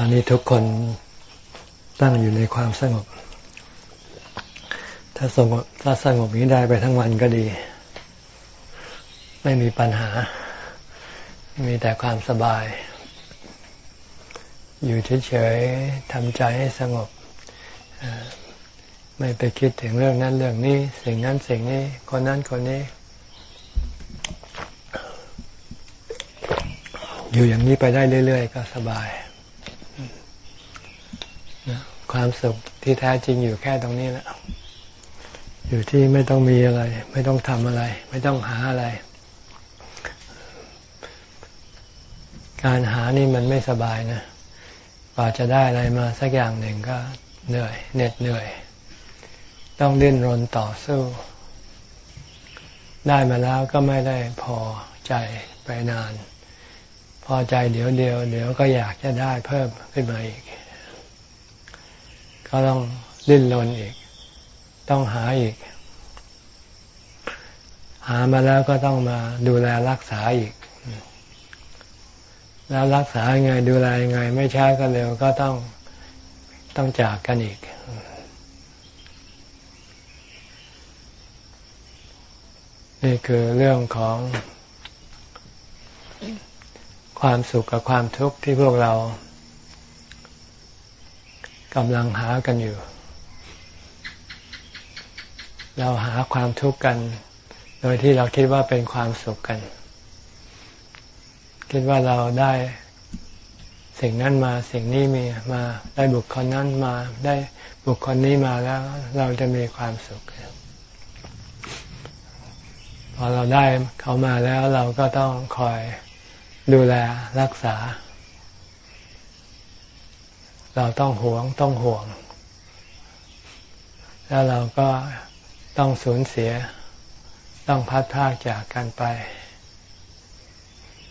ตอนนี้ทุกคนตั้งอยู่ในความสงบ ถ้าสงบถ้าสงบนี้ได้ไปทั้งวันก็ดี ไม่มีปัญหา มีแต่ความสบาย อยู่เฉยๆทำใจให้สงบ ไม่ไปคิดถึงเรื่องนั้นเรื่องนี้ สิ่งนั้นสิ่งนี้ คนนั้นคนนี้ อยู่อย่างนี้ไปได้เรื่อย ๆ ก็สบาย ความสุขที่แท้จริงอยู่แค่ตรงนี้แหละอยู่ที่ไม่ต้องมีอะไร ไม่ต้องทำอะไร ไม่ต้องหาอะไร การหานี่มันไม่สบายนะกว่าจะได้อะไรมาสักอย่างหนึ่งก็เหนื่อยเหน็ดเหนื่อย ต้องดิ้นรนต่อสู้ ได้มาแล้วก็ไม่ได้พอใจไปนาน พอใจเดี๋ยวเดียวเดี๋ยวก็อยากจะได้เพิ่มขึ้นมาอีก ก็ต้องดิ้นรนอีก ต้องหาอีก หามาแล้วก็ต้องมาดูแลรักษาอีก แล้วรักษายังไงดูแลยังไง ไม่ช้าก็เร็วก็ต้องต้องจากกันอีก นี่คือเรื่องของความสุขกับความทุกข์ที่พวกเรา กำลังหากันอยู่ เราหาความทุกข์กัน โดยที่เราคิดว่าเป็นความสุขกัน คิดว่าเราได้สิ่งนั้นมาสิ่งนี้มีมาได้บุคคลนั้นมาได้บุคคลนี้มาแล้ว เราจะมีความสุข พอเราได้เขามาแล้วเราก็ต้องคอยดูแลรักษา เราต้องหวงต้องห่วง แล้วเราก็ต้องสูญเสีย ต้องพัดพากจากกันไป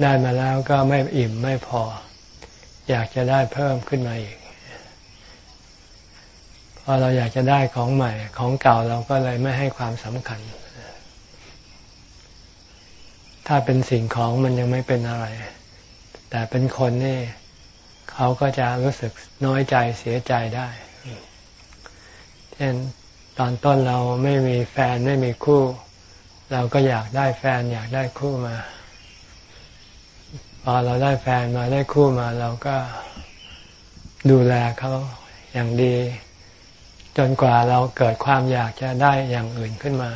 ได้มาแล้วก็ไม่อิ่มไม่พอ อยากจะได้เพิ่มขึ้นมาอีกพอเราอยากจะได้ของใหม่ ของเก่าเราก็เลยไม่ให้ความสำคัญ ถ้าเป็นสิ่งของมันยังไม่เป็นอะไร แต่เป็นคนนี่ เขาก็จะรู้สึกน้อยใจเสียใจได้ เช่นตอนต้นเราไม่มีแฟนไม่มีคู่ เราก็อยากได้แฟนอยากได้คู่มา พอเราได้แฟนมาได้คู่มา เราก็ดูแลเขาอย่างดี จนกว่าเราเกิดความอยากจะได้อย่างอื่นขึ้นมา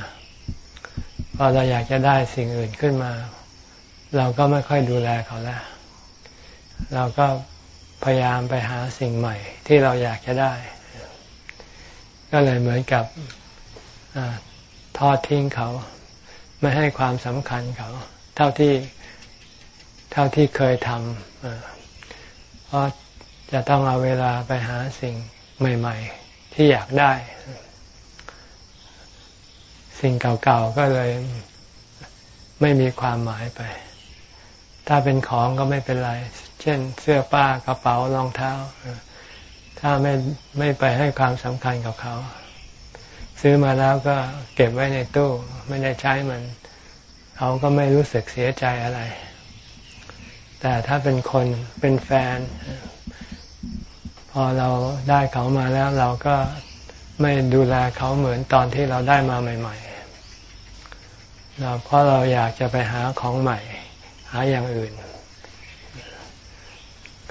พอเราอยากจะได้สิ่งอื่นขึ้นมา เราก็ไม่ค่อยดูแลเขาแล้วเราก็ พยายามไปหาสิ่งใหม่ที่เราอยากจะได้ ก็เลยเหมือนกับอทอดทิ้งเขา ไม่ให้ความสำคัญเขา เท่าที่เท่าที่เคยทำเพราะจะต้องเอาเวลาไปหาสิ่งใหม่ ๆ ที่อยากได้ สิ่งเก่าๆก็เลยไม่มีความหมายไป ถ้าเป็นของก็ไม่เป็นไร เช่นเสื้อผ้ากระเป๋ารองเท้า ถ้าไม่ไม่ไปให้ความสำคัญกับเขา ซื้อมาแล้วก็เก็บไว้ในตู้ ไม่ได้ใช้มัน เขาก็ไม่รู้สึกเสียใจอะไร แต่ถ้าเป็นคนเป็นแฟน พอเราได้เขามาแล้วเราก็ไม่ดูแลเขาเหมือนตอนที่เราได้มาใหม่ๆเราเพราะเราอยากจะไปหาของใหม่ หาอย่างอื่น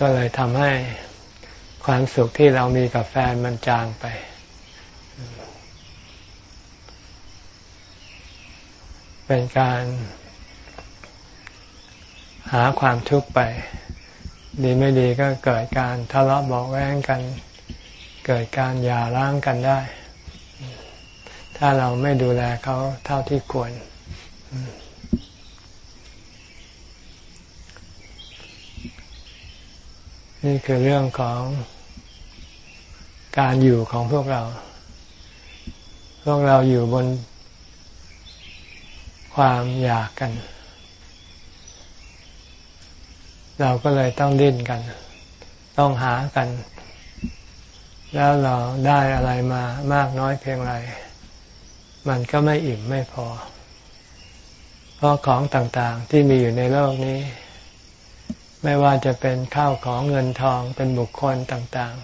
ก็เลยทำให้ความสุขที่เรามีกับแฟนมันจางไป เป็นการหาความทุกข์ไป ดีไม่ดีก็เกิดการทะเลาะเบาแวงกัน เกิดการหย่าร้างกันได้ ถ้าเราไม่ดูแลเขาเท่าที่ควร นี่คือเรื่องของการอยู่ของพวกเรา พวกเราอยู่บนความอยากกัน เราก็เลยต้องดิ้นกัน ต้องหากัน แล้วเราได้อะไรมามากน้อยเพียงไร มันก็ไม่อิ่มไม่พอ เพราะของต่างๆที่มีอยู่ในโลกนี้ ไม่ว่าจะเป็นข้าวของเงินทองเป็นบุคคลต่าง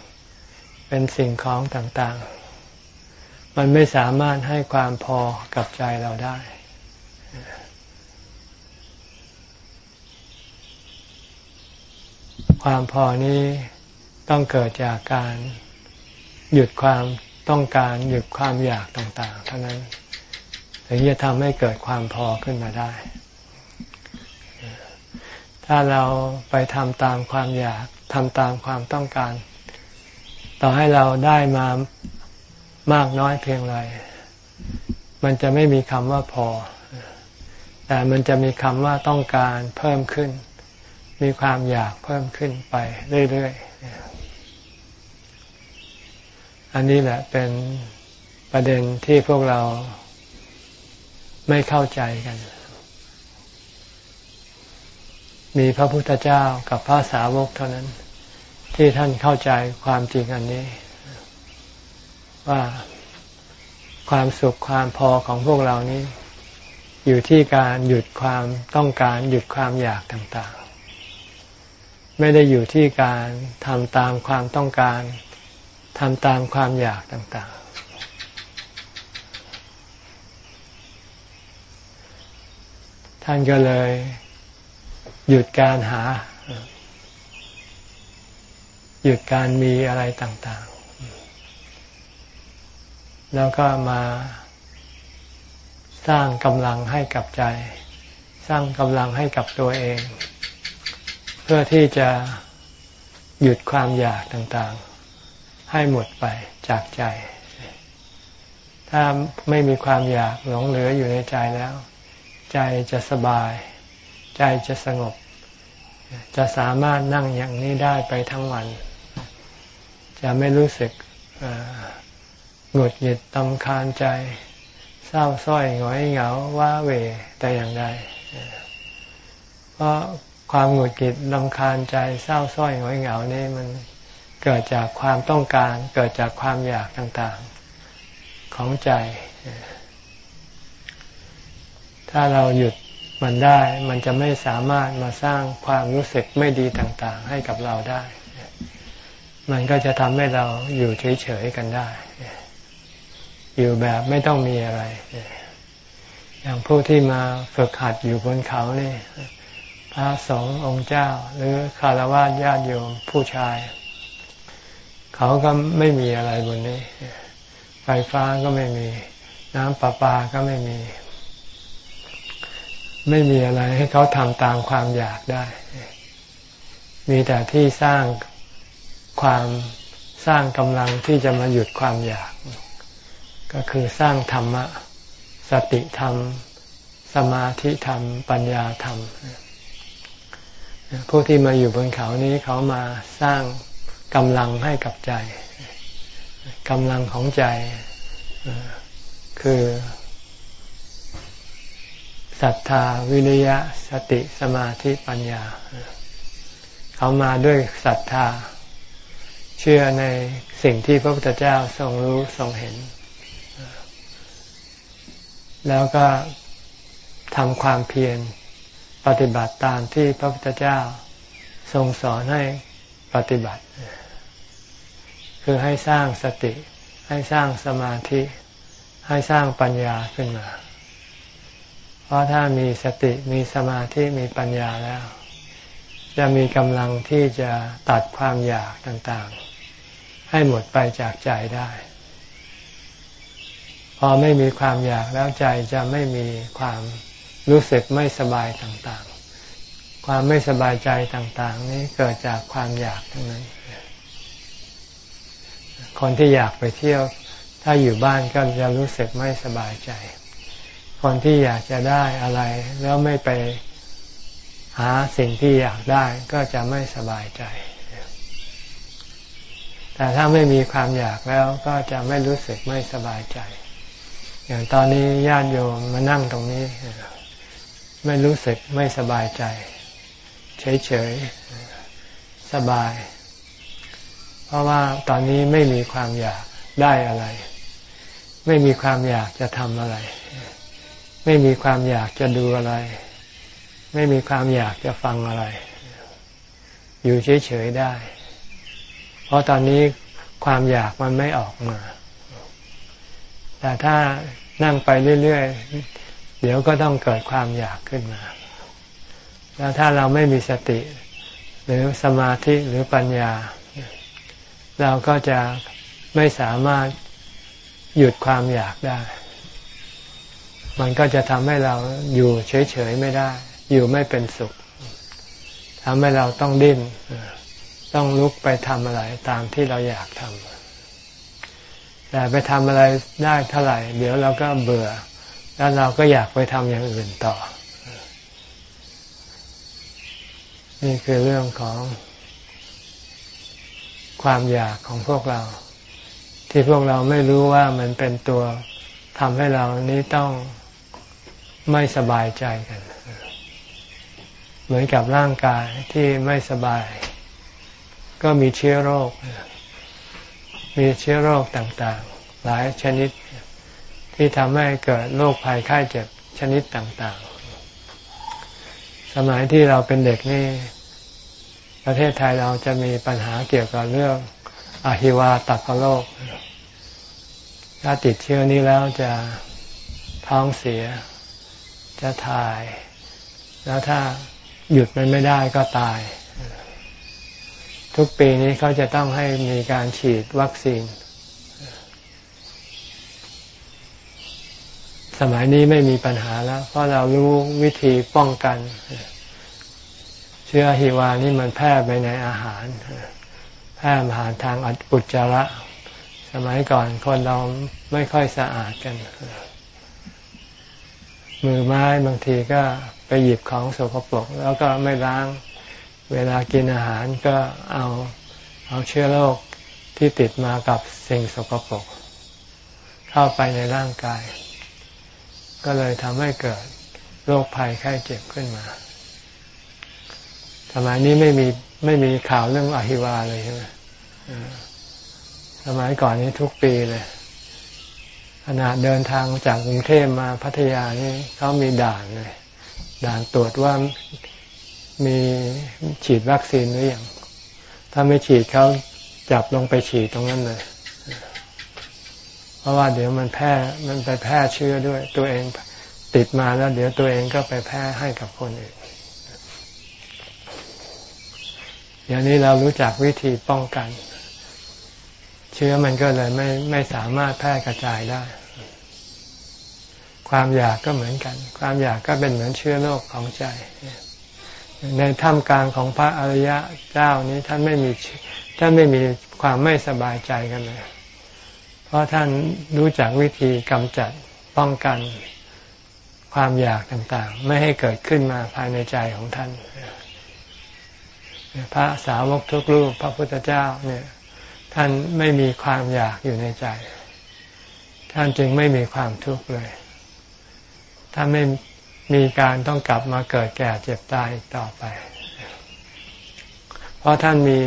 ๆ เป็นสิ่งของต่างๆ มันไม่สามารถให้ความพอกับใจเราได้ ความพอนี้ต้องเกิดจากการหยุดความต้องการหยุดความอยากต่างๆ เท่านั้น ถึงจะทำให้เกิดความพอขึ้นมาได้ ถ้าเราไปทำตามความอยากทำตามความต้องการ ต่อให้เราได้มามากน้อยเพียงไร มันจะไม่มีคำว่าพอ แต่มันจะมีคำว่าต้องการเพิ่มขึ้น มีความอยากเพิ่มขึ้นไปเรื่อยๆ อันนี้แหละเป็นประเด็นที่พวกเราไม่เข้าใจกัน มีพระพุทธเจ้ากับพระสาวกเท่านั้น ที่ท่านเข้าใจความจริงอันนี้ ว่าความสุขความพอของพวกเรานี้ อยู่ที่การหยุดความต้องการหยุดความอยากต่างๆ ไม่ได้อยู่ที่การทำตามความต้องการทำตามความอยากต่างๆ ท่านก็เลย หยุดการหา หยุดการมีอะไรต่าง ๆ แล้วก็มาสร้างกำลังให้กับใจ สร้างกำลังให้กับตัวเอง เพื่อที่จะหยุดความอยากต่างๆ ให้หมดไปจากใจ ถ้าไม่มีความอยากหลงเหลืออยู่ในใจแล้ว ใจจะสบาย ใจจะสงบ จะสามารถนั่งอย่างนี้ได้ไปทั้งวัน จะไม่รู้สึกหงุดหงิดตำคาญใจ เศร้าส้อยหงอยเหงาว้าเหวแต่อย่างใดเพราะความหงุดหงิดลำคาญใจเศร้าส้อยหงอยเหงานี่มันเกิดจากความต้องการ เกิดจากความอยากต่างๆของใจ ถ้าเราหยุด มันได้มันจะไม่สามารถมาสร้างความรู้สึกไม่ดีต่างๆ ให้กับเราได้ มันก็จะทำให้เราอยู่เฉยๆกันได้ อยู่แบบไม่ต้องมีอะไร อย่างผู้ที่มาฝึกหัดอยู่บนเขานี่ พระสงฆ์องค์เจ้า หรือคารวะญาติโยมผู้ชาย เขาก็ไม่มีอะไรบนนี้ ไฟฟ้าก็ไม่มี น้ำประปาก็ไม่มี ไม่มีอะไรให้เขาทำตามความอยากได้ มีแต่ที่สร้างความสร้างกำลังที่จะมาหยุดความอยาก ก็คือสร้างธรรมะ สติธรรม สมาธิธรรม ปัญญาธรรม ผู้ที่มาอยู่บนเขานี้เขามาสร้างกำลังให้กับใจกำลังของใจคือ ศรัทธาวิริยะสติสมาธิปัญญา เขามาด้วยศรัทธา เชื่อในสิ่งที่พระพุทธเจ้าทรงรู้ทรงเห็น แล้วก็ทำความเพียรปฏิบัติตามที่พระพุทธเจ้าทรงสอนให้ปฏิบัติ คือให้สร้างสติ ให้สร้างสมาธิ ให้สร้างปัญญาขึ้นมา เพราะถ้ามีสติมีสมาธิมีปัญญาแล้ว จะมีกำลังที่จะตัดความอยากต่างๆ ให้หมดไปจากใจได้ พอไม่มีความอยากแล้วใจจะไม่มีความรู้สึกไม่สบายต่างๆ ความไม่สบายใจต่างๆ นี้เกิดจากความอยากทั้งนั้น คนที่อยากไปเที่ยว ถ้าอยู่บ้านก็จะรู้สึกไม่สบายใจ คนที่อยากจะได้อะไร แล้วไม่ไปหาสิ่งที่อยากได้ก็จะไม่สบายใจ แต่ถ้าไม่มีความอยากแล้วก็จะไม่รู้สึกไม่สบายใจ อย่างตอนนี้ญาติโยมมานั่งตรงนี้ ไม่รู้สึกไม่สบายใจ เฉยๆ สบาย เพราะว่าตอนนี้ไม่มีความอยากได้อะไร ไม่มีความอยากจะทำอะไร ไม่มีความอยากจะดูอะไร ไม่มีความอยากจะฟังอะไร อยู่เฉยๆได้ เพราะตอนนี้ความอยากมันไม่ออกมา แต่ถ้านั่งไปเรื่อยๆ เดี๋ยวก็ต้องเกิดความอยากขึ้นมา แล้วถ้าเราไม่มีสติ หรือสมาธิหรือปัญญา เราก็จะไม่สามารถหยุดความอยากได้ มันก็จะทำให้เราอยู่เฉยๆไม่ได้ อยู่ไม่เป็นสุขทำให้เราต้องดิ้นต้องลุกไปทำอะไรตามที่เราอยากทำแต่ไปทำอะไรได้เท่าไหร่ เดี๋ยวเราก็เบื่อ แล้วเราก็อยากไปทำอย่างอื่นต่อ นี่คือเรื่องของความอยากของพวกเรา ที่พวกเราไม่รู้ว่ามันเป็นตัวทำให้เรานี้ต้อง ไม่สบายใจกัน เหมือนกับร่างกายที่ไม่สบาย ก็มีเชื้อโรค มีเชื้อโรคต่างๆ หลายชนิดที่ทำให้เกิดโรคภัยไข้เจ็บชนิดต่างๆ สมัยที่เราเป็นเด็กนี่ ประเทศไทยเราจะมีปัญหาเกี่ยวกับเรื่องอหิวาตักโรค ถ้าติดเชื้อนี้แล้วจะท้องเสีย จะถ่าย แล้วถ้าหยุดมันไม่ได้ก็ตาย ทุกปีนี้เขาจะต้องให้มีการฉีดวัคซีน สมัยนี้ไม่มีปัญหาแล้ว เพราะเรารู้วิธีป้องกัน เชื้อฮิวานี่มันแพร่ไปในอาหาร แพร่ผ่านทางอุจจาระ สมัยก่อนคนเราไม่ค่อยสะอาดกัน มือไม้บางทีก็ไปหยิบของสกปรกแล้วก็ไม่ล้าง เวลากินอาหารก็เอาเอาเชื้อโรคที่ติดมากับสิ่งสกปรกเข้าไปในร่างกาย ก็เลยทำให้เกิดโรคภัยไข้เจ็บขึ้นมา สมัยนี้ไม่มีไม่มีข่าวเรื่องอหิวาเลยใช่ไหมสมัยก่อนนี้ทุกปีเลย ขณะเดินทางจากกรุงเทพมาพัทยานี่เขามีด่านเลย ด่านตรวจว่ามีฉีดวัคซีนหรือยังถ้าไม่ฉีดเขาจับลงไปฉีดตรงนั้นเลย เพราะว่าเดี๋ยวมันแพร่มันไปแพร่เชื้อด้วย ตัวเองติดมาแล้ว เดี๋ยวตัวเองก็ไปแพร่ให้กับคนอื่นอย่างนี้เรารู้จักวิธีป้องกัน เชื้อมันก็เลยไม่ไม่สามารถแพร่กระจายได้ ความอยากก็เหมือนกัน ความอยากก็เป็นเหมือนเชื้อโรคของใจ ในถ้ำกลางของพระอริยะเจ้านี้ท่านไม่มีท่านไม่มีความไม่สบายใจกันเลย เพราะท่านรู้จักวิธีกำจัดป้องกันความอยากต่างๆ ไม่ให้เกิดขึ้นมาภายในใจของท่าน พระสาวกทุกรูปพระพุทธเจ้าเนี่ย ท่านไม่มีความอยากอยู่ในใจ ท่านจึงไม่มีความทุกข์เลย ถ้าไม่มีการต้องกลับมาเกิดแก่เจ็บตายต่อไป เพราะท่านมี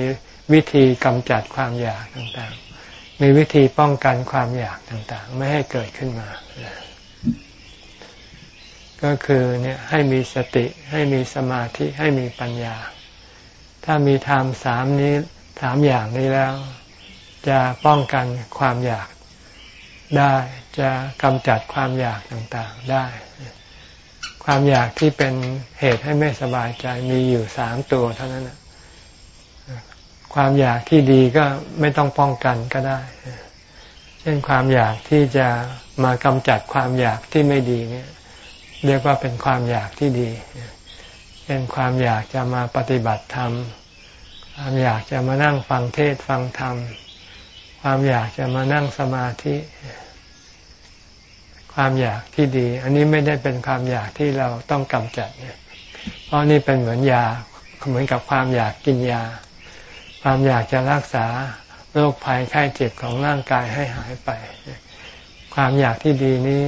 วิธีกำจัดความอยากต่างๆ มีวิธีป้องกันความอยากต่างๆ ไม่ให้เกิดขึ้นมา ก็คือเนี่ยให้มีสติให้มีสมาธิให้มีปัญญา ถ้ามีธรรมสามนี้สามอย่างนี้แล้ว จะป้องกันความอยากได้จะกำจัดความอยากต่างๆได้ ความอยากที่เป็นเหตุให้ไม่สบายใจมีอยู่สามตัวเท่านั้นความอยากที่ดีก็ไม่ต้องป้องกันก็ได้ เช่นความอยากที่จะมากำจัดความอยากที่ไม่ดีเนี่ย เรียกว่าเป็นความอยากที่ดีเช่นความอยากจะมาปฏิบัติธรรมความอยากจะมานั่งฟังเทศฟังธรรม ความอยากจะมานั่งสมาธิ ความอยากที่ดี อันนี้ไม่ได้เป็นความอยากที่เราต้องกำจัดเนี่ยเพราะนี่เป็นเหมือนยาเหมือนกับความอยากกินยา ความอยากจะรักษาโรคภัยไข้เจ็บของร่างกายให้หายไป ความอยากที่ดีนี้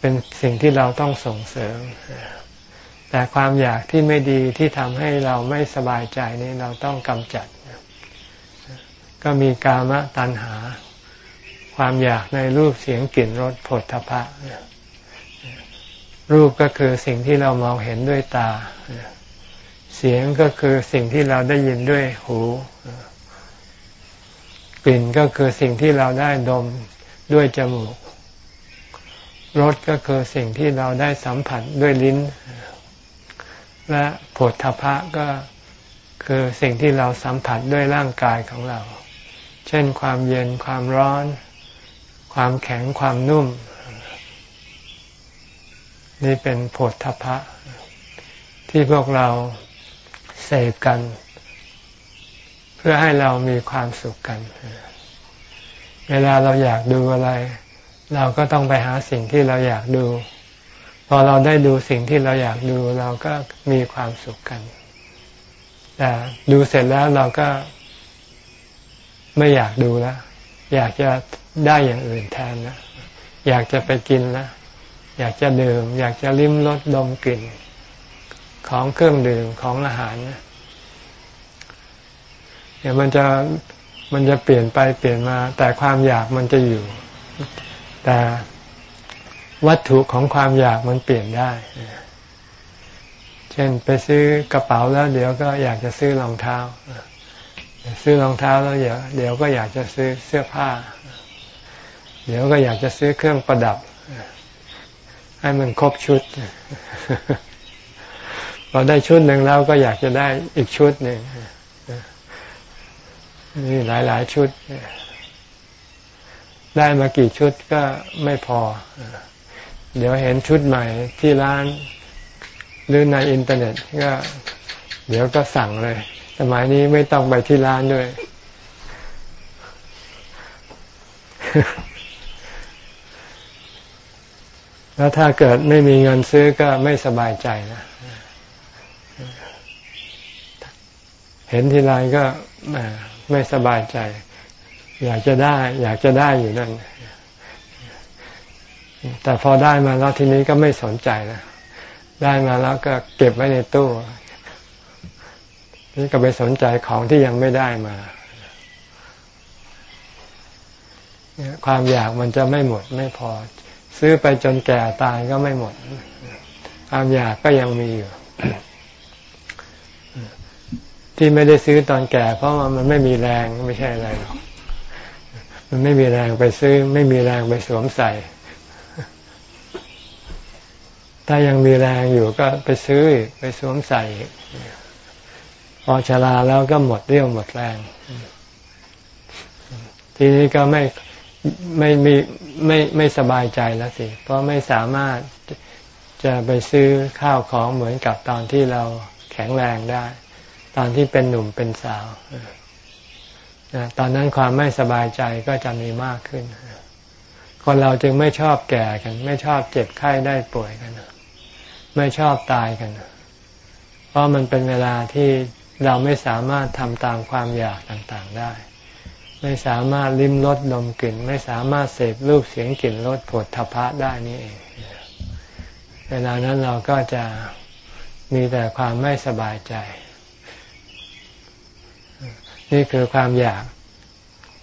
เป็นสิ่งที่เราต้องส่งเสริม แต่ความอยากที่ไม่ดีที่ทำให้เราไม่สบายใจนี้เราต้องกำจัด ก็มีกามตัณหา ความอยากในรูปเสียงกลิ่นรสผลทพะรูปก็คือสิ่งที่เรามองเห็นด้วยตา เสียงก็คือสิ่งที่เราได้ยินด้วยหูกลิ่นก็คือสิ่งที่เราได้ดมด้วยจมูกรสก็คือสิ่งที่เราได้สัมผัสด้วยลิ้น และผลทพะก็คือสิ่งที่เราสัมผัสด้วยร่างกายของเรา เช่นความเย็นความร้อน ความแข็งความนุ่ม นี่เป็นผลทพะ ที่พวกเราเสพกัน เพื่อให้เรามีความสุขกัน เวลาเราอยากดูอะไร เราก็ต้องไปหาสิ่งที่เราอยากดู พอเราได้ดูสิ่งที่เราอยากดู เราก็มีความสุขกันแต่ดูเสร็จแล้วเราก็ ไม่อยากดูแล้ว อยากจะได้อย่างอื่นแทนนะอยากจะไปกินแล้วอยากจะดื่ม อยากจะลิ้มรสดมกลิ่น ของเครื่องดื่มของอาหารนะเดี๋ยวมันจะมันจะเปลี่ยนไปเปลี่ยนมา แต่ความอยากมันจะอยู่ แต่วัตถุของความอยากมันเปลี่ยนได้ เช่นไปซื้อกระเป๋าแล้วเดี๋ยวก็อยากจะซื้อรองเท้า ซื้อรองเท้าแล้วเดี๋ยวเดี๋ยวก็อยากจะซื้อเสื้อผ้า เดี๋ยวก็อยากจะซื้อเครื่องประดับ ให้มันครบชุดพอได้ชุดหนึ่งแล้วก็อยากจะได้อีกชุดหนึ่งนี่หลายหลายชุด ได้มากี่ชุดก็ไม่พอ เดี๋ยวเห็นชุดใหม่ที่ร้านหรือในอินเทอร์เน็ตก็ เดี๋ยวก็สั่งเลย สมัยนี้ไม่ต้องไปที่ร้านด้วย แล้วถ้าเกิดไม่มีเงินซื้อก็ไม่สบายใจนะ เห็นทีไรก็ไม่สบายใจ อยากจะได้ อยากจะได้อยู่นั่น แต่พอได้มาแล้วทีนี้ก็ไม่สนใจแล้วได้มาแล้วก็เก็บไว้ในตู้ นี่ก็ไปสนใจของที่ยังไม่ได้มาความอยากมันจะไม่หมดไม่พอ ซื้อไปจนแก่ตายก็ไม่หมด ความอยากก็ยังมีอยู่ ที่ไม่ได้ซื้อตอนแก่ เพราะว่ามันไม่มีแรงไม่ใช่อะไรหรอกมันไม่มีแรงไปซื้อ ไม่มีแรงไปสวมใส่ ถ้ายังมีแรงอยู่ก็ไปซื้อไปสวมใส่ พอชราแล้วก็หมดเรี่ยวหมดแรง ทีนี้ก็ไม่ไม่มีไม่ไม่สบายใจแล้วสิ เพราะไม่สามารถจะไปซื้อข้าวของเหมือนกับตอนที่เราแข็งแรงได้ ตอนที่เป็นหนุ่มเป็นสาวตอนนั้นความไม่สบายใจก็จะมีมากขึ้น คนเราจึงไม่ชอบแก่กัน ไม่ชอบเจ็บไข้ได้ป่วยกัน ไม่ชอบตายกัน เพราะมันเป็นเวลาที่ เราไม่สามารถทำตามความอยากต่างๆได้ ไม่สามารถลิ้มรสดมกลิ่น ไม่สามารถเสพรูปเสียงกลิ่นรสผดทพะได้นี่เอง เวลานั้นเราก็จะมีแต่ความไม่สบายใจ นี่คือความอยาก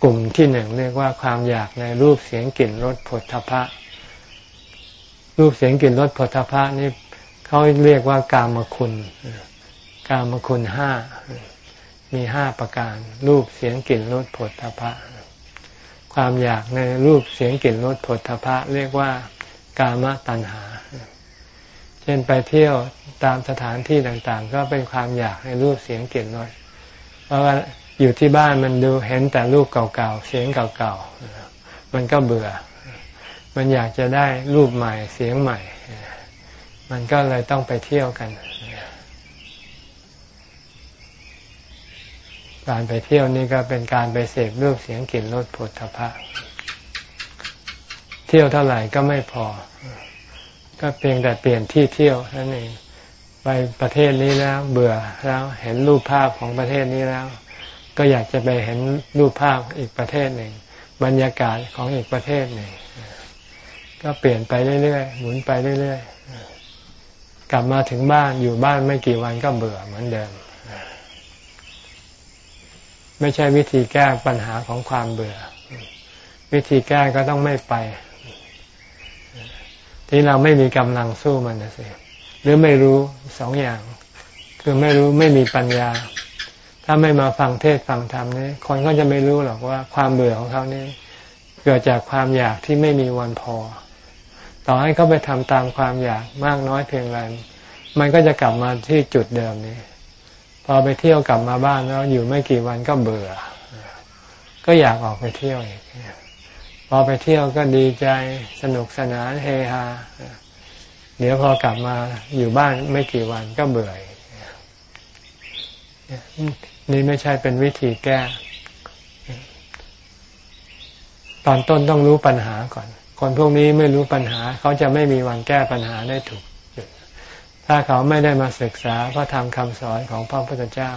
กลุ่มที่หนึ่งเรียกว่าความอยากในรูปเสียงกลิ่นรสผดทพะ รูปเสียงกลิ่นรสผดทพะนี่เขาเรียกว่ากามคุณ กามคุณห้ามีห้าประการ รูปเสียงกลิ่นรสผลทพะ ความอยากในรูปเสียงกลิ่นรสผลทพะ เรียกว่ากามตัณหา เช่นไปเที่ยวตามสถานที่ต่างๆ ก็เป็นความอยากในรูปเสียงกลิ่นรสเพราะว่าอยู่ที่บ้านมันดูเห็นแต่รูปเก่าๆเสียงเก่าๆมันก็เบื่อ มันอยากจะได้รูปใหม่เสียงใหม่ มันก็เลยต้องไปเที่ยวกัน การไปเที่ยวนี่ก็เป็นการไปเสพรูปเสียงกลิ่นรสผลทพะ เที่ยวเท่าไหร่ก็ไม่พอ ก็เพียงแต่เปลี่ยนที่เที่ยวนั่นเองไปประเทศนี้แล้วเบื่อแล้วเห็นรูปภาพของประเทศนี้แล้ว ก็อยากจะไปเห็นรูปภาพอีกประเทศหนึ่ง บรรยากาศของอีกประเทศหนึ่งก็เปลี่ยนไปเรื่อยๆหมุนไปเรื่อยๆกลับมาถึงบ้านอยู่บ้านไม่กี่วันก็เบื่อเหมือนเดิม ไม่ใช่วิธีแก้ปัญหาของความเบื่อ วิธีแก้ก็ต้องไม่ไป ที่เราไม่มีกำลังสู้มันนะสิหรือไม่รู้สองอย่างคคือไม่รู้ไม่มีปัญญา ถ้าไม่มาฟังเทศฟังธรรมนี่คนก็จะไม่รู้หรอกว่าความเบื่อของเขานี่เกิดจากความอยากที่ไม่มีวันพอ ต่อให้เขาไปทำตามความอยากมากน้อยเพียงไรมันก็จะกลับมาที่จุดเดิมนี้ พอไปเที่ยวกลับมาบ้านแล้วอยู่ไม่กี่วันก็เบื่อ ก็อยากออกไปเที่ยวอีกพอไปเที่ยวก็ดีใจสนุกสนานเฮฮาเดี๋ยวพอกลับมาอยู่บ้านไม่กี่วันก็เบื่อนี่ไม่ใช่เป็นวิธีแก้ ตอนต้นต้องรู้ปัญหาก่อน คนพวกนี้ไม่รู้ปัญหา เขาจะไม่มีวันแก้ปัญหาได้ถูก ถ้าเขาไม่ได้มาศึกษาพระธรรมคำสอนของพระพุทธเจ้า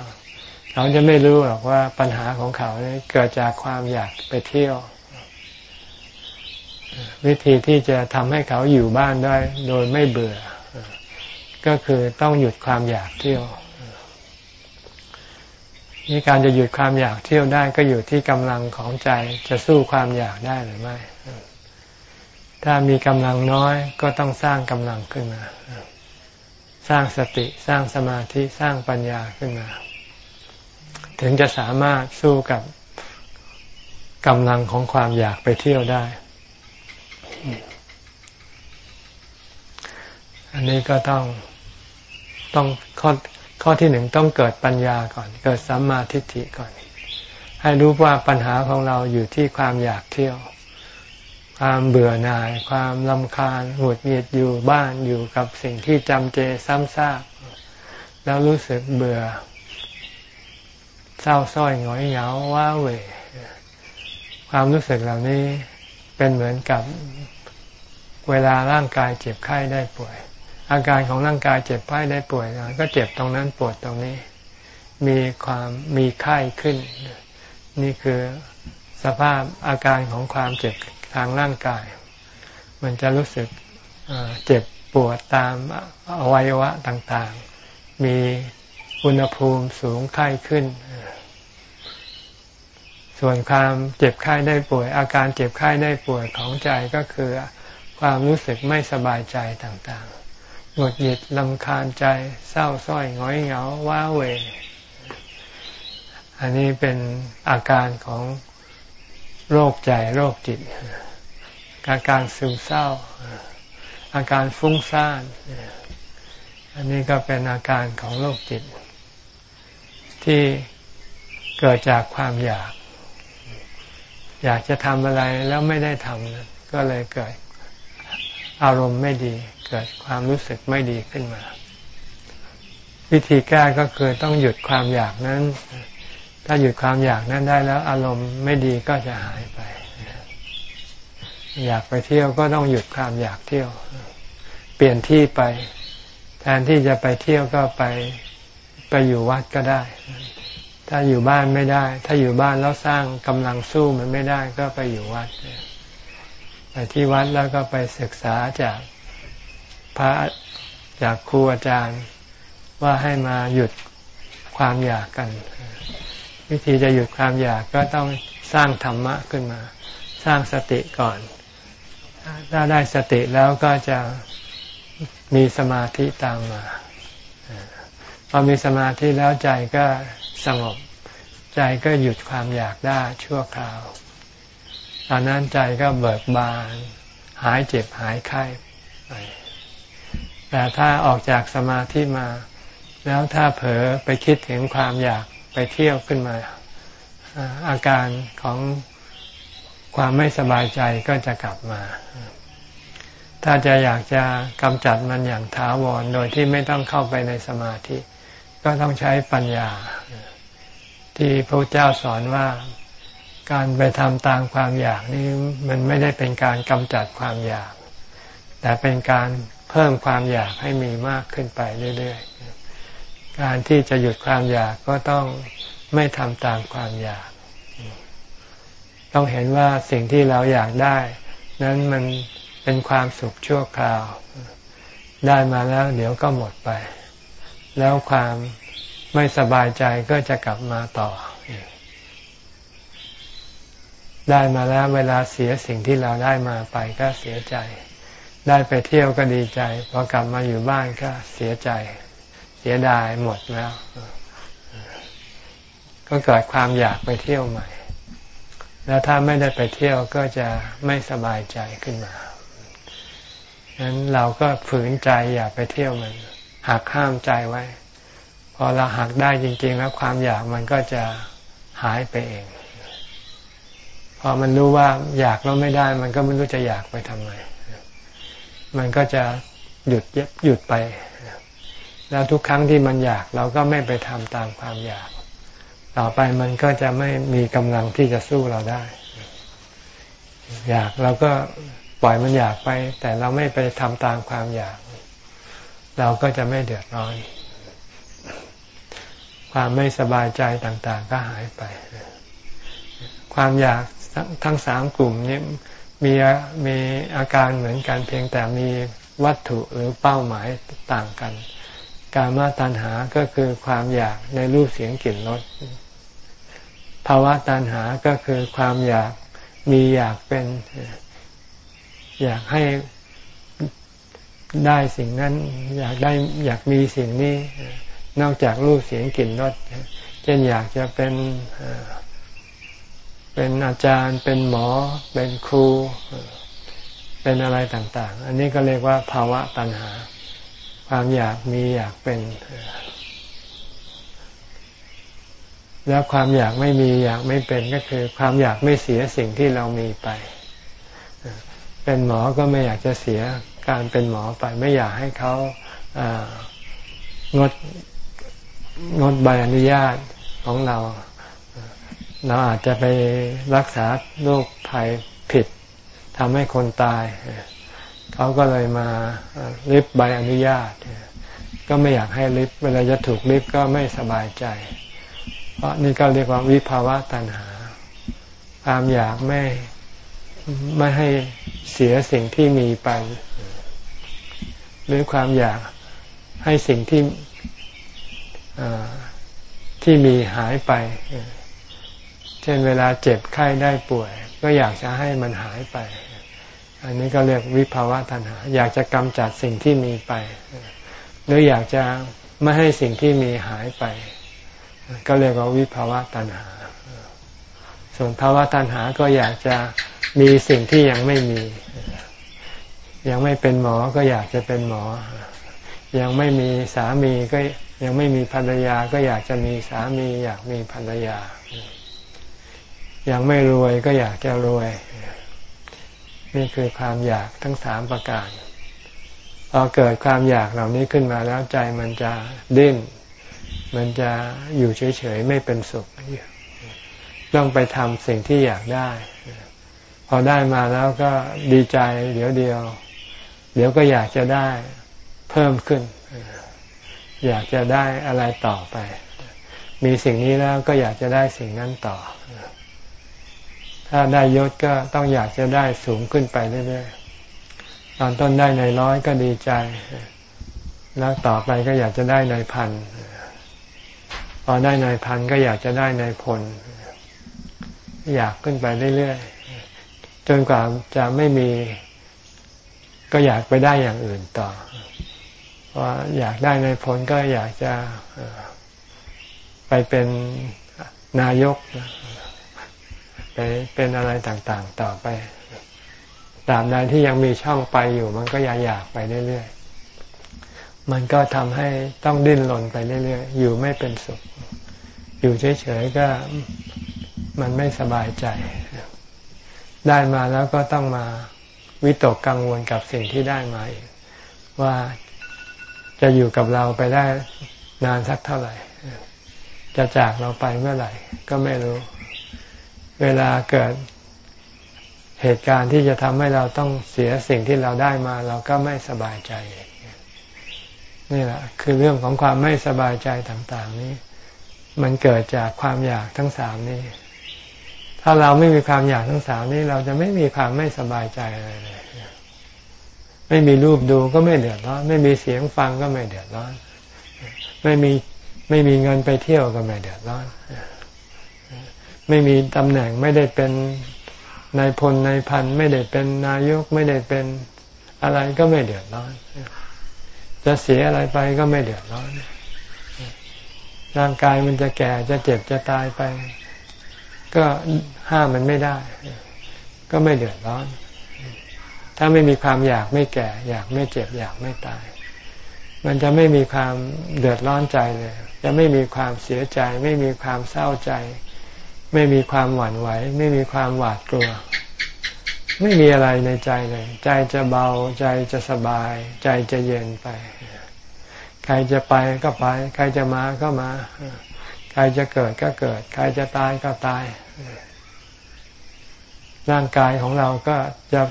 เขาจะไม่รู้หรอกว่าปัญหาของเขาเกิดจากความอยากไปเที่ยว วิธีที่จะทำให้เขาอยู่บ้านได้โดยไม่เบื่อ ก็คือต้องหยุดความอยากเที่ยวนี่การจะหยุดความอยากเที่ยวได้ก็อยู่ที่กำลังของใจจะสู้ความอยากได้หรือไม่ ถ้ามีกำลังน้อยก็ต้องสร้างกำลังขึ้นมา สร้างสติสร้างสมาธิสร้างปัญญาขึ้นมา ถึงจะสามารถสู้กับกำลังของความอยากไปเที่ยวได้ อันนี้ก็ต้องต้องข้อข้อที่หนึ่งต้องเกิดปัญญาก่อน เกิดสัมมาทิฏฐิก่อน ให้รู้ว่าปัญหาของเราอยู่ที่ความอยากเที่ยว ความเบื่อหน่าย ความลำคาญหงุดหงิดอยู่บ้านอยู่กับสิ่งที่จำเจซ้ำซากแล้วรู้สึกเบื่อ เศร้าส้อยหงอยเหงาว้าเหวความรู้สึกเหล่านี้เป็นเหมือนกับเวลาร่างกายเจ็บไข้ได้ป่วย อาการของร่างกายเจ็บไข้ได้ป่วยก็เจ็บตรงนั้นปวดตรงนี้ มีความมีไข้ขึ้น นี่คือสภาพอาการของความเจ็บ ทางร่างกาย มันจะรู้สึกเจ็บปวดตามอวัยวะต่างๆ มีอุณหภูมิสูงไข้ขึ้น ส่วนความเจ็บไข้ได้ป่วย อาการเจ็บไข้ได้ป่วยของใจก็คือความรู้สึกไม่สบายใจต่างๆ หงุดหงิดลำคาญใจ เศร้าส้อยง้อยเหงา ว้าเว อันนี้เป็นอาการของ โรคใจโรคจิต อาการซึมเศร้า อาการฟุ้งซ่านอันนี้ก็เป็นอาการของโรคจิต ที่เกิดจากความอยาก อยากจะทำอะไรแล้วไม่ได้ทำก็เลยเกิดอารมณ์ไม่ดี เกิดความรู้สึกไม่ดีขึ้นมา วิธีแก้ก็คือต้องหยุดความอยากนั้น ถ้าหยุดความอยากนั้นได้แล้วอารมณ์ไม่ดีก็จะหายไป อยากไปเที่ยวก็ต้องหยุดความอยากเที่ยว เปลี่ยนที่ไป แทนที่จะไปเที่ยวก็ไปไปอยู่วัดก็ได้ ถ้าอยู่บ้านไม่ได้ ถ้าอยู่บ้านแล้วสร้างกำลังสู้มันไม่ได้ก็ไปอยู่วัด ไปที่วัดแล้วก็ไปศึกษาจากพระจากครูอาจารย์ว่าให้มาหยุดความอยากกัน วิธีจะหยุดความอยากก็ต้องสร้างธรรมะขึ้นมา สร้างสติก่อน ถ้าได้สติแล้วก็จะมีสมาธิตามมา พอมีสมาธิแล้วใจก็สงบ ใจก็หยุดความอยากได้ชั่วคราวตอนนั้นใจก็เบิกบาน หายเจ็บหายไข้ไปแต่ถ้าออกจากสมาธิมา แล้วถ้าเผลอไปคิดถึงความอยาก ไปเที่ยวขึ้นมา อาการของความไม่สบายใจก็จะกลับมา ถ้าจะอยากจะกำจัดมันอย่างถาวรโดยที่ไม่ต้องเข้าไปในสมาธิ ก็ต้องใช้ปัญญา ที่พระเจ้าสอนว่าการไปทำตามความอยากนี่มันไม่ได้เป็นการกำจัดความอยาก แต่เป็นการเพิ่มความอยากให้มีมากขึ้นไปเรื่อยๆ การที่จะหยุดความอยากก็ต้องไม่ทำตามความอยาก ต้องเห็นว่าสิ่งที่เราอยากได้ นั้นมันเป็นความสุขชั่วคราว ได้มาแล้วเดี๋ยวก็หมดไป แล้วความไม่สบายใจก็จะกลับมาต่อ ได้มาแล้วเวลาเสียสิ่งที่เราได้มาไปก็เสียใจ ได้ไปเที่ยวก็ดีใจ พอกลับมาอยู่บ้านก็เสียใจ เสียดายหมดแล้ว ก็เกิดความอยากไปเที่ยวใหม่ แล้วถ้าไม่ได้ไปเที่ยวก็จะไม่สบายใจขึ้นมาฉะนั้นเราก็ฝืนใจอย่าไปเที่ยวมันหักห้ามใจไว้ พอเราหักได้จริง ๆ แล้วความอยากมันก็จะหายไปเอง พอมันรู้ว่าอยากแล้วไม่ได้ มันก็ไม่รู้จะอยากไปทำไม มันก็จะหยุดเย็บหยุดไป แล้วทุกครั้งที่มันอยากเราก็ไม่ไปทำตามความอยาก ต่อไปมันก็จะไม่มีกำลังที่จะสู้เราได้ อยากเราก็ปล่อยมันอยากไป แต่เราไม่ไปทำตามความอยาก เราก็จะไม่เดือดร้อนความไม่สบายใจต่างๆ ก็หายไป ความอยากทั้งสามกลุ่มนี้มีมีอาการเหมือนกันเพียงแต่มีวัตถุหรือเป้าหมายต่างกัน การมาตัณหาก็คือความอยากในรูปเสียงกลิ่นรสภาวะตัณหาก็คือความอยากมีอยากเป็น อยากให้ได้สิ่งนั้น อยากได้อยากมีสิ่งนี้ นอกจากรูปเสียงกลิ่นรสเช่นอยากจะเป็นเป็นอาจารย์ เป็นหมอ เป็นครู เป็นอะไรต่าง ๆ อันนี้ก็เรียกว่าภาวะตัณหา ความอยากมีอยากเป็น แล้วความอยากไม่มีอยากไม่เป็นก็คือ ความอยากไม่เสียสิ่งที่เรามีไป เป็นหมอก็ไม่อยากจะเสียการเป็นหมอไป ไม่อยากให้เขางดงดใบอนุญาตของเรา เราอาจจะไปรักษาโรคภัยผิดทำให้คนตาย เขาก็เลยมาริบใบอนุญาต ก็ไม่อยากให้ริบเวลาจะถูกริบก็ไม่สบายใจ เพราะนี่ก็เรียกว่าวิภาวะตัณหา ความอยากไม่ไม่ให้เสียสิ่งที่มีไป หรือความอยากให้สิ่งที่ที่มีหายไป เช่นเวลาเจ็บไข้ได้ป่วย ก็อยากจะให้มันหายไป อันนี้ก็เรียกวิภาวะตัณหา อยากจะกำจัดสิ่งที่มีไป หรืออยากจะไม่ให้สิ่งที่มีหายไป ก็เรียกว่าวิภาวะตัณหา ส่วนภาวะตัณหาก็อยากจะมีสิ่งที่ยังไม่มี ยังไม่เป็นหมอก็อยากจะเป็นหมอ ยังไม่มีสามีก็ยังไม่มีภรรยาก็อยากจะมีสามีอยากมีภรรยา ยังไม่รวยก็อยากจะรวย นี่คือความอยากทั้งสามประการพอเกิดความอยากเหล่านี้ขึ้นมาแล้วใจมันจะดิ้น มันจะอยู่เฉยๆไม่เป็นสุขต้องไปทำสิ่งที่อยากได้ พอได้มาแล้วก็ดีใจเดี๋ยวเดียว เดี๋ยวก็อยากจะได้เพิ่มขึ้น อยากจะได้อะไรต่อไป มีสิ่งนี้แล้วก็อยากจะได้สิ่งนั้นต่อ ถ้าได้ยศก็ต้องอยากจะได้สูงขึ้นไปเรื่อยๆ ตอนต้นได้ในร้อยก็ดีใจ แล้วต่อไปก็อยากจะได้ในพัน พอได้ในพันก็อยากจะได้ในพล อยากขึ้นไปเรื่อยๆ จนกว่าจะไม่มี ก็อยากไปได้อย่างอื่นต่อเพราะอยากได้ในผลก็อยากจะไปเป็นนายก ไปเป็นอะไรต่างๆ ต่อไปตาบใดที่ยังมีช่องไปอยู่ มันก็อยากอยากไปเรื่อยๆ มันก็ทำให้ต้องดิ้นรนไปเรื่อยๆ อยู่ไม่เป็นสุข อยู่เฉยๆก็มันไม่สบายใจ ได้มาแล้วก็ต้องมาวิตกกังวลกับสิ่งที่ได้มาอีกว่าจะอยู่กับเราไปได้นานสักเท่าไหร่ จะจากเราไปเมื่อไหร่ ก็ไม่รู้ เวลาเกิดเหตุการณ์ที่จะทำให้เราต้องเสียสิ่งที่เราได้มา เราก็ไม่สบายใจนี่แหละคือเรื่องของความไม่สบายใจต่าง ๆ นี้ มันเกิดจากความอยากทั้งสามนี้ ถ้าเราไม่มีความอยากทั้งสามนี้ เราจะไม่มีความไม่สบายใจอะไรเลย ไม่มีรูปดูก็ไม่เดือดร้อนไม่มีเสียงฟังก็ไม่เดือดร้อน ไม่มีไม่มีเงินไปเที่ยวก็ไม่เดือดร้อน ไม่มีตำแหน่งไม่ได้เป็นนายพลนายพันไม่ได้เป็นนายกไม่ได้เป็นอะไรก็ไม่เดือดร้อน จะเสียอะไรไปก็ไม่เดือดร้อน ร่างกายมันจะแก่จะเจ็บจะตายไป ก็ห้ามมันไม่ได้ ก็ไม่เดือดร้อน ถ้าไม่มีความอยากไม่แก่ อยากไม่เจ็บ อยากไม่ตาย มันจะไม่มีความเดือดร้อนใจเลย จะไม่มีความเสียใจ ไม่มีความเศร้าใจ ไม่มีความหวั่นไหว ไม่มีความหวาดกลัว ไม่มีอะไรในใจเลย ใจจะเบาใจจะสบาย ใจจะเย็นไป ใครจะไปก็ไป ใครจะมาก็มา ใครจะเกิดก็เกิด ใครจะตายก็ตาย ร่างกายของเราก็จะ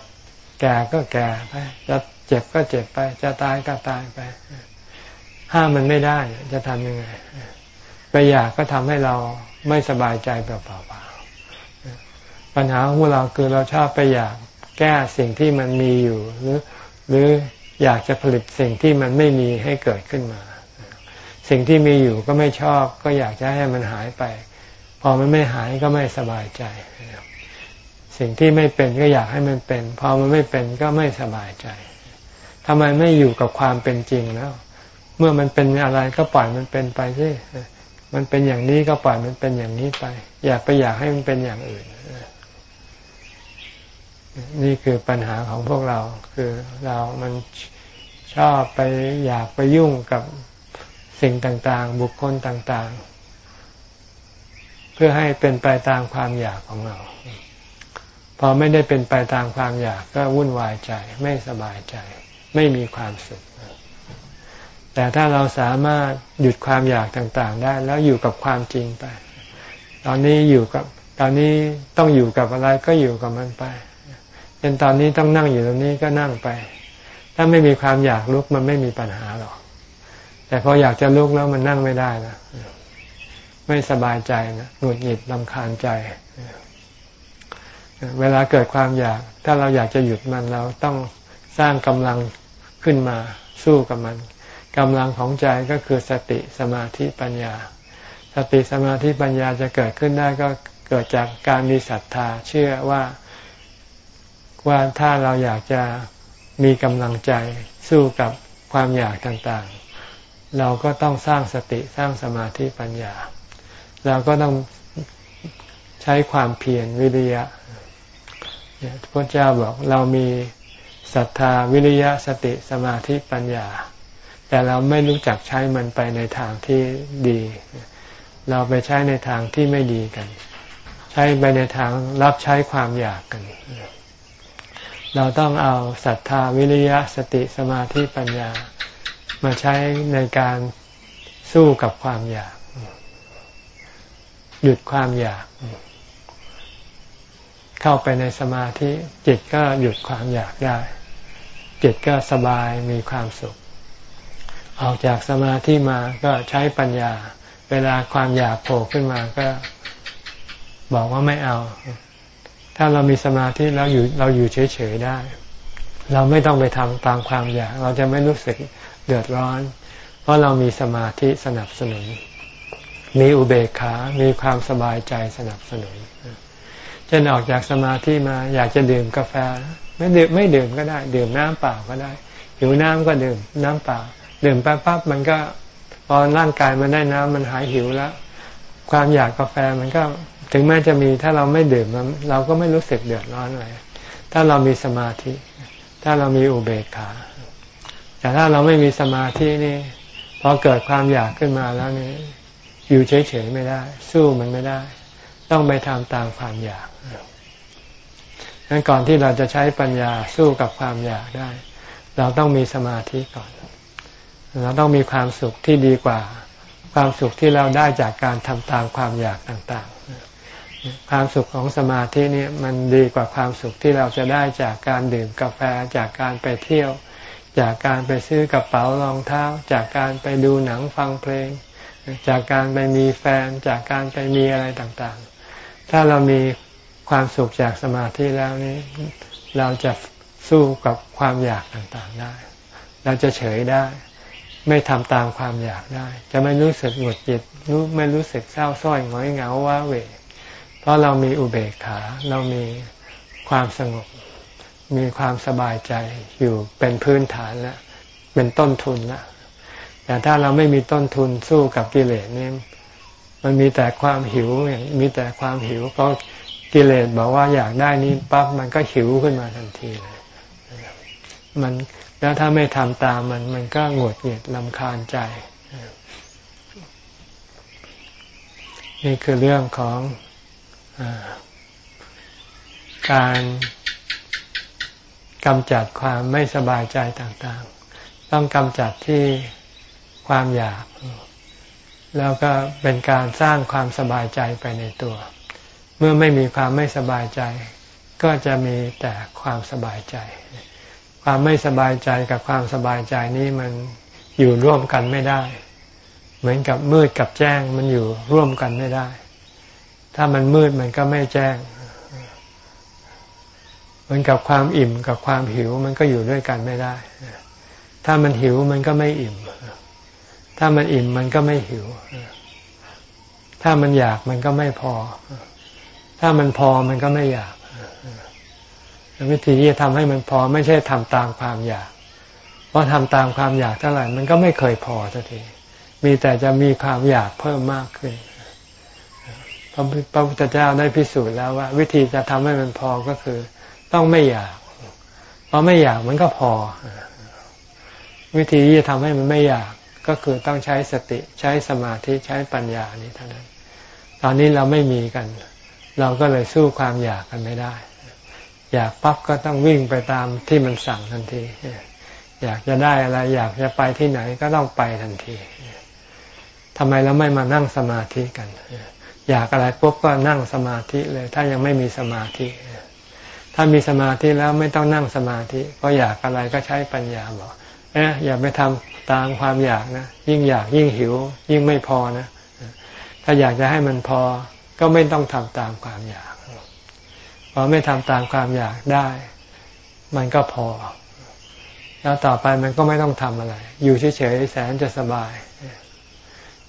แก่ก็แก่ไป จะเจ็บก็เจ็บไป จะตายก็ตายไปห้ามมันไม่ได้จะทำยังไง ไปอยากก็ทำให้เรา ไม่สบายใจเปล่าๆปัญหาของเราคือเราชอบไปอยากแก้สิ่งที่มันมีอยู่ หรือหรืออยากจะผลิตสิ่งที่มันไม่มีให้เกิดขึ้นมา สิ่งที่มีอยู่ก็ไม่ชอบก็อยากจะให้มันหายไป พอมันไม่หายก็ไม่สบายใจ สิ่งที่ไม่เป็นก็อยากให้มันเป็น พอมันไม่เป็นก็ไม่สบายใจทำไมไม่อยู่กับความเป็นจริงแล้ว เมื่อมันเป็นอะไรก็ปล่อยมันเป็นไปสิ มันเป็นอย่างนี้ก็ปล่อยมันเป็นอย่างนี้ไป อยากไปอยากให้มันเป็นอย่างอื่น นี่คือปัญหาของพวกเรา คือเรามันชอบไปอยากไปยุ่งกับสิ่งต่างๆ บุคคลต่างๆ เพื่อให้เป็นไปตามความอยากของเรา พอไม่ได้เป็นไปตามความอยากก็วุ่นวายใจ ไม่สบายใจ ไม่มีความสุข แต่ถ้าเราสามารถหยุดความอยากต่างๆ ได้แล้วอยู่กับความจริงไป ตอนนี้อยู่กับ ตอนนี้ต้องอยู่กับอะไรก็อยู่กับมันไปเป็นตอนนี้ต้องนั่งอยู่ตรงนี้ก็นั่งไป ถ้าไม่มีความอยากลุกมันไม่มีปัญหาหรอก แต่พออยากจะลุกแล้วมันนั่งไม่ได้นะไม่สบายใจนะหงุดหงิดลำคาญใจ เวลาเกิดความอยาก ถ้าเราอยากจะหยุดมันเราต้องสร้างกำลังขึ้นมาสู้กับมัน กำลังของใจก็คือสติสมาธิปัญญา สติสมาธิปัญญาจะเกิดขึ้นได้ก็เกิดจากการมีศรัทธาเชื่อว่าว่าถ้าเราอยากจะมีกำลังใจสู้กับความอยากต่างๆ เราก็ต้องสร้างสติสร้างสมาธิปัญญา เราก็ต้องใช้ความเพียรวิริยะพระเจ้าบอกเรามีศรัทธาวิริยะสติสมาธิปัญญา แต่เราไม่รู้จักใช้มันไปในทางที่ดี เราไปใช้ในทางที่ไม่ดีกัน ใช้ไปในทางรับใช้ความอยากกัน เราต้องเอาศรัทธาวิริยะสติสมาธิปัญญา มาใช้ในการสู้กับความอยาก หยุดความอยาก เข้าไปในสมาธิจิตก็หยุดความอยากได้ จิตก็สบายมีความสุข ออกจากสมาธิมาก็ใช้ปัญญา เวลาความอยากโผล่ขึ้นมาก็บอกว่าไม่เอา ถ้าเรามีสมาธิแล้วอยู่เราอยู่เฉยๆได้ เราไม่ต้องไปทำตามความอยาก เราจะไม่รู้สึกเดือดร้อน เพราะเรามีสมาธิสนับสนุน มีอุเบกขา มีความสบายใจสนับสนุนเช่นออกจากสมาธิมาอยากจะดื่มกาแฟ ไม่ดื่มไม่ดื่มก็ได้ ดื่มน้ำเปล่าก็ได้หิวน้ำก็ดื่มน้ำเปล่า ดื่มไปปั๊บมันก็พอร่างกายมันได้น้ำมันหายหิวแล้วความอยากกาแฟมันก็ถึงแม้จะมีถ้าเราไม่ดื่มเราก็ไม่รู้สึกเดือดร้อนอะไรถ้าเรามีสมาธิ ถ้าเรามีอุเบกขาแต่ถ้าเราไม่มีสมาธินี่พอเกิดความอยากขึ้นมาแล้วนี่อยู่เฉยๆไม่ได้ สู้มันไม่ได้ ต้องไปทำตามความอยากดังนั้นก่อนที่เราจะใช้ปัญญาสู้กับความอยากได้ เราต้องมีสมาธิก่อน เราต้องมีความสุขที่ดีกว่า ความสุขที่เราได้จากการทำตามความอยากต่างๆ ความสุขของสมาธินี่มันดีกว่าความสุขที่เราจะได้จากการดื่มกาแฟจากการไปเที่ยว จากการไปซื้อกระเป๋ารองเท้า จากการไปดูหนังฟังเพลง จากการไปมีแฟน จากการไปมีอะไรต่างๆ ถ้าเรามีความสุขจากสมาธิแล้วนี้เราจะสู้กับความอยากต่างๆได้ เราจะเฉยได้ ไม่ทำตามความอยากได้ จะไม่รู้สึกหงุดหงิดรู้ไม่รู้สึกเศร้าส้อยง้อยเหงาว้าเหวเพราะเรามีอุเบกขา เรามีความสงบ มีความสบายใจอยู่เป็นพื้นฐานแล้วเป็นต้นทุนแล้วแต่ถ้าเราไม่มีต้นทุนสู้กับกิเลสนี่มันมีแต่ความหิวอย่างมีแต่ความหิวก็กิเลสบอกว่าอยากได้นี้ปั๊บมันก็หิวขึ้นมาทันทีเลยมัน แล้วถ้าไม่ทำตามมันมันก็หงุดหงิดลำคาญใจ นี่คือเรื่องของอการกำจัดความไม่สบายใจต่างๆ ต้องกำจัดที่ความอยาก แล้วก็เป็นการสร้างความสบายใจไปในตัว เมื่อไม่มีความไม่สบายใจ ก็จะมีแต่ความสบายใจ ความไม่สบายใจกับความสบายใจนี้มันอยู่ร่วมกันไม่ได้ เหมือนกับมืดกับแจ้งมันอยู่ร่วมกันไม่ได้ ถ้ามันมืดมันก็ไม่แจ้ง เหมือนกับความอิ่มกับความหิวมันก็อยู่ด้วยกันไม่ได้ ถ้ามันหิวมันก็ไม่อิ่ม ถ้ามันอิ่มมันก็ไม่หิว ถ้ามันอยากมันก็ไม่พอ ถ้ามันพอมันก็ไม่อยาก วิธีที่จะทำให้มันพอไม่ใช่ทำตามความอยาก เพราะทำตามความอยากเท่าไหร่มันก็ไม่เคยพอสักที มีแต่จะมีความอยากเพิ่มมากขึ้น พระพุทธเจ้าได้พิสูจน์แล้วว่า วิธีจะทำให้มันพอก็คือ ต้องไม่อยาก เพราะไม่อยากมันก็พอ วิธีที่จะทำให้มันไม่อยากก็คือต้องใช้สติใช้สมาธิใช้ปัญญานี้เท่านั้น ตอนนี้เราไม่มีกัน เราก็เลยสู้ความอยากกันไม่ได้ อยากปั๊บก็ต้องวิ่งไปตามที่มันสั่งทันที อยากจะได้อะไรอยากจะไปที่ไหนก็ต้องไปทันทีทำไมเราไม่มานั่งสมาธิกัน อยากอะไรปุ๊บก็นั่งสมาธิเลย ถ้ายังไม่มีสมาธิ ถ้ามีสมาธิแล้วไม่ต้องนั่งสมาธิเพราะอยากอะไรก็ใช้ปัญญาบอกเอ๊ะอย่าไปทำตามความอยากนะ ยิ่งอยากยิ่งหิว ยิ่งไม่พอนะ ถ้าอยากจะให้มันพอก็ไม่ต้องทำตามความอยาก พอไม่ทำตามความอยากได้ มันก็พอ แล้วต่อไปมันก็ไม่ต้องทำอะไร อยู่เฉยๆแสนจะสบาย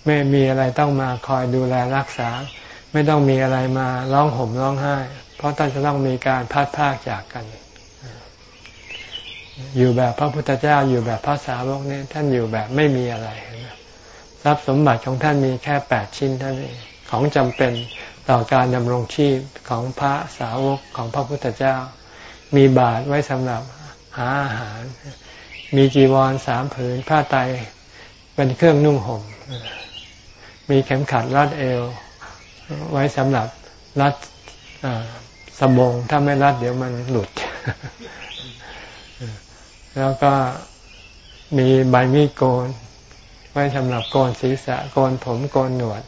ไม่มีอะไรต้องมาคอยดูแลรักษา ไม่ต้องมีอะไรมาร้องห่มร้องไห้ เพราะท่านจะต้องมีการพัดพากจากกัน อยู่แบบพระพุทธเจ้าอยู่แบบพระสาวกนี่ท่านอยู่แบบไม่มีอะไรทรัพย์สมบัติของท่านมีแค่แปดชิ้นท่านี้ของจำเป็น ต่อการดำรงชีพของพระสาวกของพระพุทธเจ้า มีบาตรไว้สำหรับหาอาหาร มีจีวรสามผืนผ้าไตเป็นเครื่องนุ่งห่ม มีเข็มขัดรัดเอว ไว้สำหรับรัดสบงถ้าไม่รัดเดี๋ยวมันหลุด แล้วก็มีใบมีดโกน ไว้สำหรับโกนศีรษะโกนผมโกนหนวด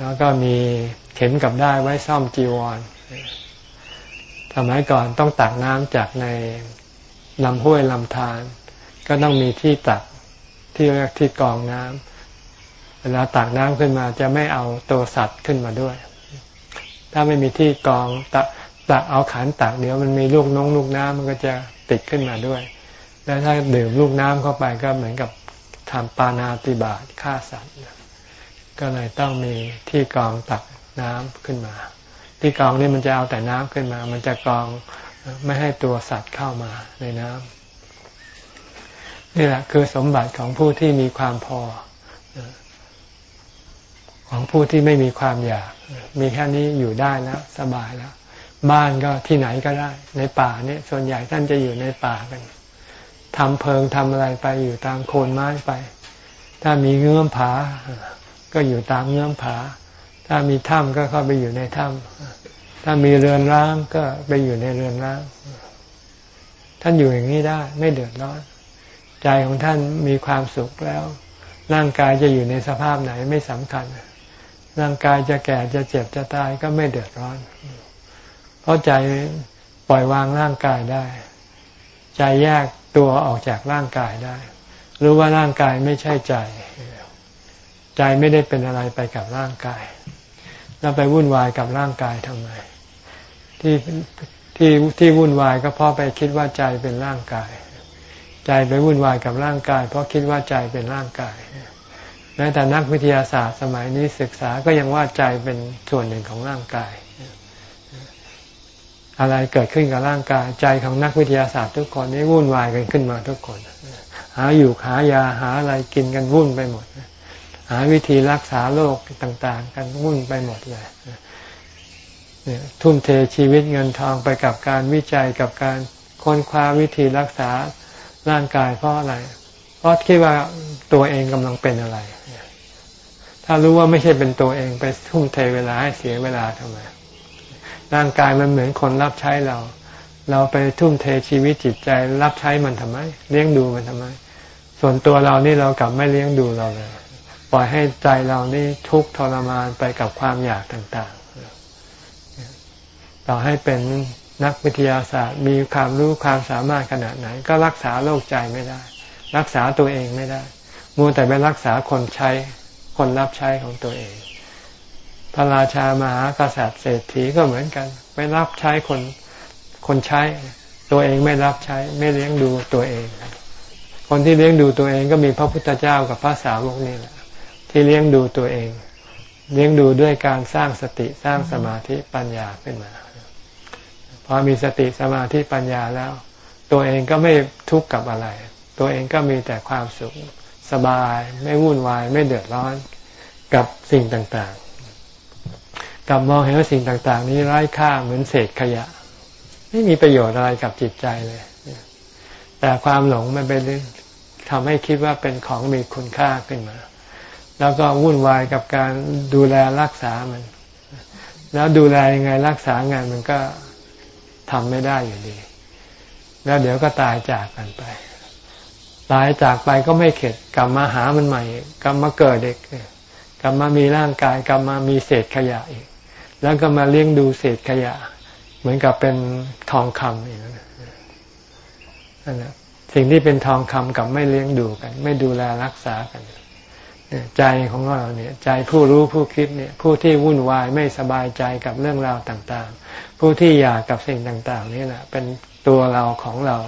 แล้วก็มีเข็มกับได้ไว้ซ่อมจีวรสมัยก่อนต้องตักน้ำจากในลำห้วยลำธารก็ต้องมีที่ตักที่เรียกที่กองน้ำเวลาตักน้ำขึ้นมาจะไม่เอาตัวสัตว์ขึ้นมาด้วย ถ้าไม่มีที่กองตักตักเอาขันตักเดี๋ยวมันมีลูกน้องลูกน้ำมันก็จะติดขึ้นมาด้วย แล้วถ้าดื่มลูกน้ำเข้าไปก็เหมือนกับทำปานาติบาตฆ่าสัตว์ ก็เลยต้องมีที่กองตักน้ำขึ้นมา ที่กองนี่มันจะเอาแต่น้ำขึ้นมา มันจะกองไม่ให้ตัวสัตว์เข้ามาในน้ำนี่แหละคือสมบัติของผู้ที่มีความพอ ของผู้ที่ไม่มีความอยาก มีแค่นี้อยู่ได้แล้วสบายแล้ว บ้านก็ที่ไหนก็ได้ ในป่าเนี่ยส่วนใหญ่ท่านจะอยู่ในป่ากันทำเพิงทำอะไรไปอยู่ตามโคนไม้ไป ถ้ามีเงื่อมผา ก็อยู่ตามเงื่อมผา ถ้ามีถ้ำก็เข้าไปอยู่ในถ้ำถ้ามีเรือนร้างก็ไปอยู่ในเรือนร้าง ท่านอยู่อย่างนี้ได้ ไม่เดือดร้อน ใจของท่านมีความสุขแล้ว ร่างกายจะอยู่ในสภาพไหนไม่สำคัญ ร่างกายจะแก่จะเจ็บจะตายก็ไม่เดือดร้อน เพราะใจปล่อยวางร่างกายได้ ใจแยกตัวออกจากร่างกายได้ รู้ว่าร่างกายไม่ใช่ใจ ใจไม่ได้เป็นอะไรไปกับร่างกาย แล้วไปวุ่นวายกับร่างกายทำไม ที่ที่ที่วุ่นวายก็เพราะไปคิดว่าใจเป็นร่างกาย ใจไปวุ่นวายกับร่างกาย เพราะคิดว่าใจเป็นร่างกายแม้แต่นักวิทยาศาสตร์สมัยนี้ศึกษาก็ยังว่าใจเป็นส่วนหนึ่งของร่างกาย อะไรเกิดขึ้นกับร่างกาย ใจของนักวิทยาศาสตร์ทุกคนนี่วุ่นวายกันขึ้นมาทุกคน หาอยู่หายาหาอะไรกินกันวุ่นไปหมดห หาวิธีรักษาโรคต่างๆ กันวุ่นไปหมดเลยทุ่มเทชีวิตเงินทองไปกับการวิจัยกับการค้นคว้าวิธีรักษาร่างกายเพราะอะไร เพราะคิดว่าตัวเองกำลังเป็นอะไร ถ้ารู้ว่าไม่ใช่เป็นตัวเองไปทุ่มเทเวลาให้เสียเวลาทำไม ร่างกายมันเหมือนคนรับใช้เรา เราไปทุ่มเทชีวิตจิตใจ รับใช้มันทำไม เลี้ยงดูมันทำไม ส่วนตัวเรานี่เรากลับไม่เลี้ยงดูเราเลย ปล่อยให้ใจเรานี่ทุกข์ทรมานไปกับความอยากต่างๆ ต่อให้เป็นนักวิทยาศาสตร์มีความรู้ความสามารถขนาดไหน ก็รักษาโรคใจไม่ได้ รักษาตัวเองไม่ได้มัวแต่ไปรักษาคนใช้คนรับใช้ของตัวเอง พระราชามหากษัตริย์เศรษฐีก็เหมือนกัน ไปรับใช้คนคนใช้ ตัวเองไม่รับใช้ไม่เลี้ยงดูตัวเอง คนที่เลี้ยงดูตัวเองก็มีพระพุทธเจ้ากับพระสาวกนี่แหละ ที่เลี้ยงดูตัวเอง เลี้ยงดูด้วยการสร้างสติสร้างสมาธิปัญญาขึ้นมา พอมีสติสมาธิปัญญาแล้ว ตัวเองก็ไม่ทุกข์กับอะไร ตัวเองก็มีแต่ความสุขสบาย ไม่วุ่นวาย ไม่เดือดร้อนกับสิ่งต่างๆ กับมองเห็นว่าสิ่งต่างๆ นี้ไร้ค่าเหมือนเศษขยะ ไม่มีประโยชน์อะไรกับจิตใจเลย แต่ความหลงมันไปทำให้คิดว่าเป็นของมีคุณค่าขึ้นมา แล้วก็วุ่นวายกับการดูแลรักษามัน แล้วดูแลยังไงรักษางานมันก็ทำไม่ได้อยู่ดี แล้วเดี๋ยวก็ตายจากกันไป ตายจากไปก็ไม่เข็ดกลับมาหามันใหม่กลับมาเกิดเด็กกลับมามีร่างกายกลับมามีเศษขยะอีก แล้วก็มาเลี้ยงดูเศษขยะ เหมือนกับเป็นทองคำอย่างนั้นนั่นแหละสิ่งที่เป็นทองคำกับไม่เลี้ยงดูกัน ไม่ดูแลรักษากัน ใจของเราเนี่ยใจผู้รู้ผู้คิดเนี่ยผู้ที่วุ่นวายไม่สบายใจกับเรื่องราวต่างๆ ผู้ที่อยากกับสิ่งต่างๆ นี่แหละเป็นตัวเราของเรา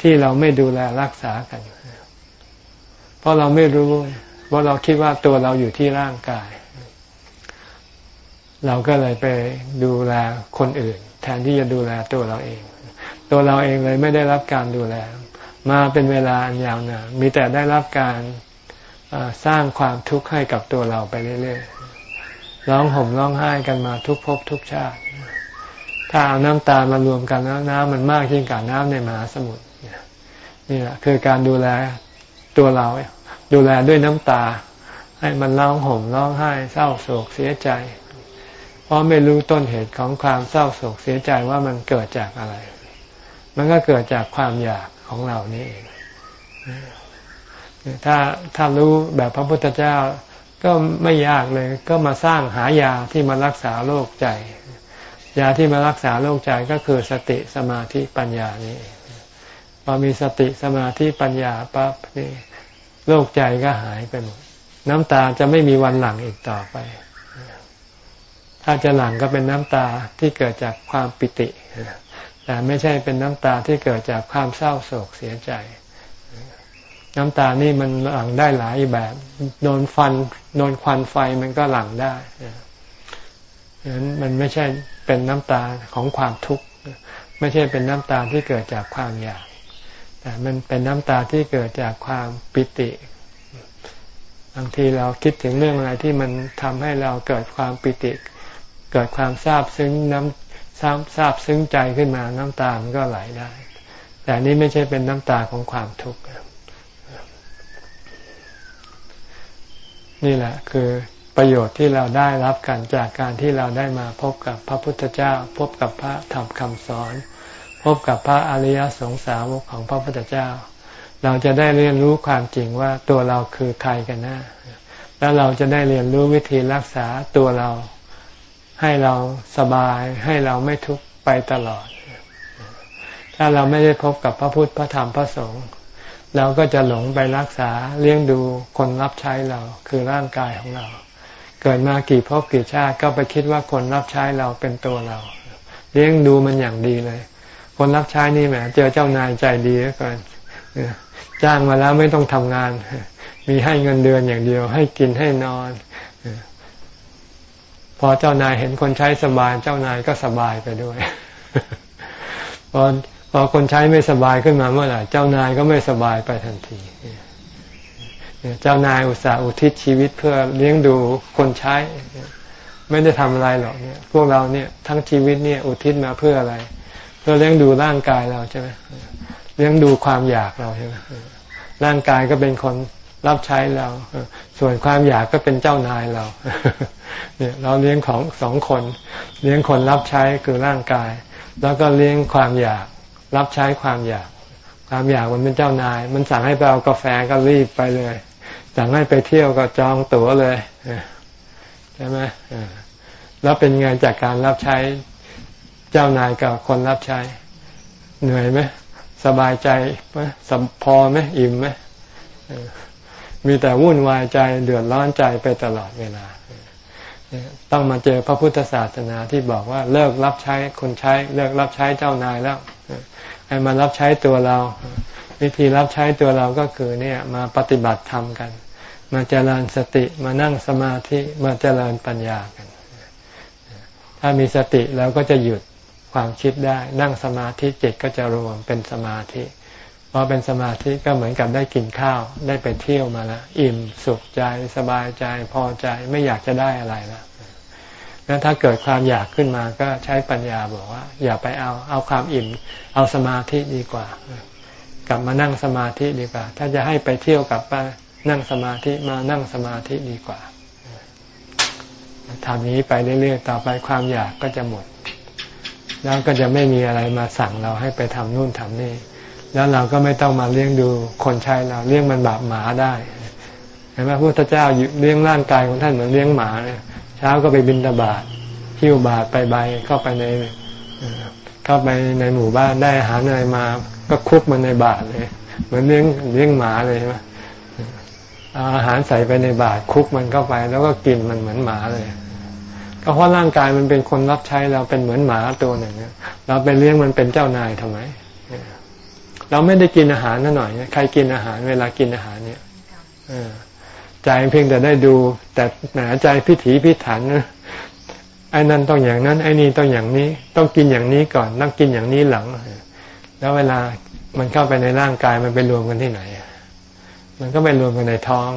ที่เราไม่ดูแลรักษากัน เพราะเราไม่รู้เพราะเราคิดว่าตัวเราอยู่ที่ร่างกาย เราก็เลยไปดูแลคนอื่น แทนที่จะดูแลตัวเราเอง ตัวเราเองเลยไม่ได้รับการดูแล มาเป็นเวลาอันยาวนานมีแต่ได้รับการ สร้างความทุกข์ให้กับตัวเราไปเรื่อยๆ ร้องห่มร้องไห้กันมาทุกภพทุกชาติ ถ้าเอาน้ำตามารวมกันแล้วน้ำมันมากยิ่งกว่าน้ำในมหาสมุทรนี่แหละคือการดูแลตัวเรา ดูแลด้วยน้ำตา ให้มันร้องห่มร้องไห้ เศร้าโศกเสียใจ เพราะไม่รู้ต้นเหตุของความเศร้าโศกเสียใจว่ามันเกิดจากอะไร มันก็เกิดจากความอยากของเรานี่เอง ถ้าถ้ารู้แบบพระพุทธเจ้าก็ไม่ยากเลย ก็มาสร้างหายาที่มารักษาโรคใจ ยาที่มารักษาโรคใจก็คือสติสมาธิปัญญานี่พอมีสติสมาธิปัญญาปั๊บนี่โรคใจก็หายไปหมดน้ำตาจะไม่มีวันหลั่งอีกต่อไป ถ้าจะหลั่งก็เป็นน้ำตาที่เกิดจากความปิติ แต่ไม่ใช่เป็นน้ำตาที่เกิดจากความเศร้าโศกเสียใจ น้ำตานี่มันหลั่งได้หลายแบบโดนฟันโดนควันไฟมันก็หลั่งได้ฉะนั้นมันไม่ใช่เป็นน้ำตาของความทุกข์ไม่ใช่เป็นน้ำตาที่เกิดจากความอยาก แต่มันเป็นน้ำตาที่เกิดจากความปิติบางทีเราคิดถึงเรื่องอะไรที่มันทำให้เราเกิดความปิติ เกิดความซาบซึ้งน้ำซาบซาบซึ้งใจขึ้นมาน้ำตามันก็ไหลได้ แต่นี้ไม่ใช่เป็นน้ำตาของความทุกข์ นี่แหละคือประโยชน์ที่เราได้รับกันจากการที่เราได้มาพบกับพระพุทธเจ้า พบกับพระธรรมคำสอน พบกับพระอริยสงสาวกของพระพุทธเจ้า เราจะได้เรียนรู้ความจริงว่าตัวเราคือใครกันนะแล้วเราจะได้เรียนรู้วิธีรักษาตัวเรา ให้เราสบาย ให้เราไม่ทุกข์ไปตลอด ถ้าเราไม่ได้พบกับพระพุทธพระธรรมพระสงฆ์ เราก็จะหลงไปรักษาเลี้ยงดูคนรับใช้เราคือร่างกายของเรา เกิดมากี่ภพกี่ชาติก็ไปคิดว่าคนรับใช้เราเป็นตัวเรา เลี้ยงดูมันอย่างดีเลย คนรับใช้นี่แหมเจอเจ้านายใจดีแล้วกันจ้างมาแล้วไม่ต้องทำงาน มีให้เงินเดือนอย่างเดียว ให้กินให้นอน พอเจ้านายเห็นคนใช้สบาย เจ้านายก็สบายไปด้วยพอ อคนใช้ไม่สบายขึ้นมาเมื่อไหร่เจ้านายก็ไม่สบายไปทันที เจ้านายอุตส่าห์อุทิศชีวิตเพื่อเลี้ยงดูคนใช้ ไม่ได้ทำอะไรหรอกเนี่ย พวกเราเนี่ยทั้งชีวิตเนี่ยอุทิศมาเพื่ออะไร เพื่อเลี้ยงดูร่างกายเราใช่ไหมเลี้ยงดูความอยากเราใช่ไหมร่างกายก็เป็นคนรับใช้เรา ส่วนความอยากก็เป็นเจ้านายเรา เนี่ยเราเลี้ยงของสองคน เลี้ยงคนรับใช้คือร่างกาย แล้วก็เลี้ยงความอยาก รับใช้ความอยาก ความอยากมันเป็นเจ้านาย มันสั่งให้ไปเอากาแฟก็รีบไปเลย สั่งให้ไปเที่ยวก็จองตั๋วเลยใช่ไหมแล้วเป็นไงจากการรับใช้เจ้านายกับคนรับใช้ เหนื่อยไหมสบายใจไหมสพอไหมอิ่มไหมมีแต่วุ่นวายใจเดือดร้อนใจไปตลอดเวลา ต้องมาเจอพระพุทธศาสนาที่บอกว่าเลิกรับใช้คนใช้ เลิกรับใช้เจ้านายแล้ว ให้มารับใช้ตัวเรา วิธีรับใช้ตัวเราก็คือเนี่ยมาปฏิบัติธรรมกัน มาเจริญสติมานั่งสมาธิมาเจริญปัญญากัน ถ้ามีสติแล้วก็จะหยุดความคิดได้ นั่งสมาธิจิตก็จะรวมเป็นสมาธิพอเป็นสมาธิก็เหมือนกับได้กินข้าวได้ไปเที่ยวมาแล้วอิ่มสุขใจสบายใจพอใจไม่อยากจะได้อะไรแล้ว แล้วถ้าเกิดความอยากขึ้นมาก็ใช้ปัญญาบอกว่า อย่าไปเอาเอาความอิ่ม เอาสมาธิดีกว่า กลับมานั่งสมาธิดีกว่า ถ้าจะให้ไปเที่ยวกลับไปนั่งสมาธิมานั่งสมาธิดีกว่าทำนี้ไปเรื่อยๆต่อไปความอยากก็จะหมด แล้วก็จะไม่มีอะไรมาสั่งเราให้ไปทำนู่นทำนี่แล้วเราก็ไม่ต้องมาเลี้ยงดูคนใช้เราเลี้ยงมันแบบหมาได้เห็นไหมพระพุทธเจ้าเลี้ยงร่างกายของท่านเหมือนเลี้ยงหมาเนี่ย เช้าก็ไปบินตบาทหิ้วบาทไปใบเข้าไปในเข้าไปในหมู่บ้านได้อาหารอะไรมา ก็คุกมันในบาทเลย เหมือนเลี้ยงเลี้ยงหมาเลยใช่ไหมอาหารใส่ไปในบาทคุกมันเข้าไป แล้วก็กินมันเหมือนหมาเลย ก็เพราะร่างกายมันเป็นคนรับใช้เราเป็นเหมือนหมาตัวหนึ่งเราไปเลี้ยงมันเป็นเจ้านายทำไมเราไม่ได้กินอาหารนั่นหน่อยใครกินอาหารเวลากินอาหารเนี่ย ใจเพียงแต่ได้ดู แต่หนาใจพิถีพิถันไอ้นั่นต้องอย่างนั้นไอ้นี่ต้องอย่างนี้ ต้องกินอย่างนี้ก่อนต้องกินอย่างนี้หลัง แล้วเวลามันเข้าไปในร่างกายมันไปรวมกันที่ไหน มันก็ไปรวมกันในท้อง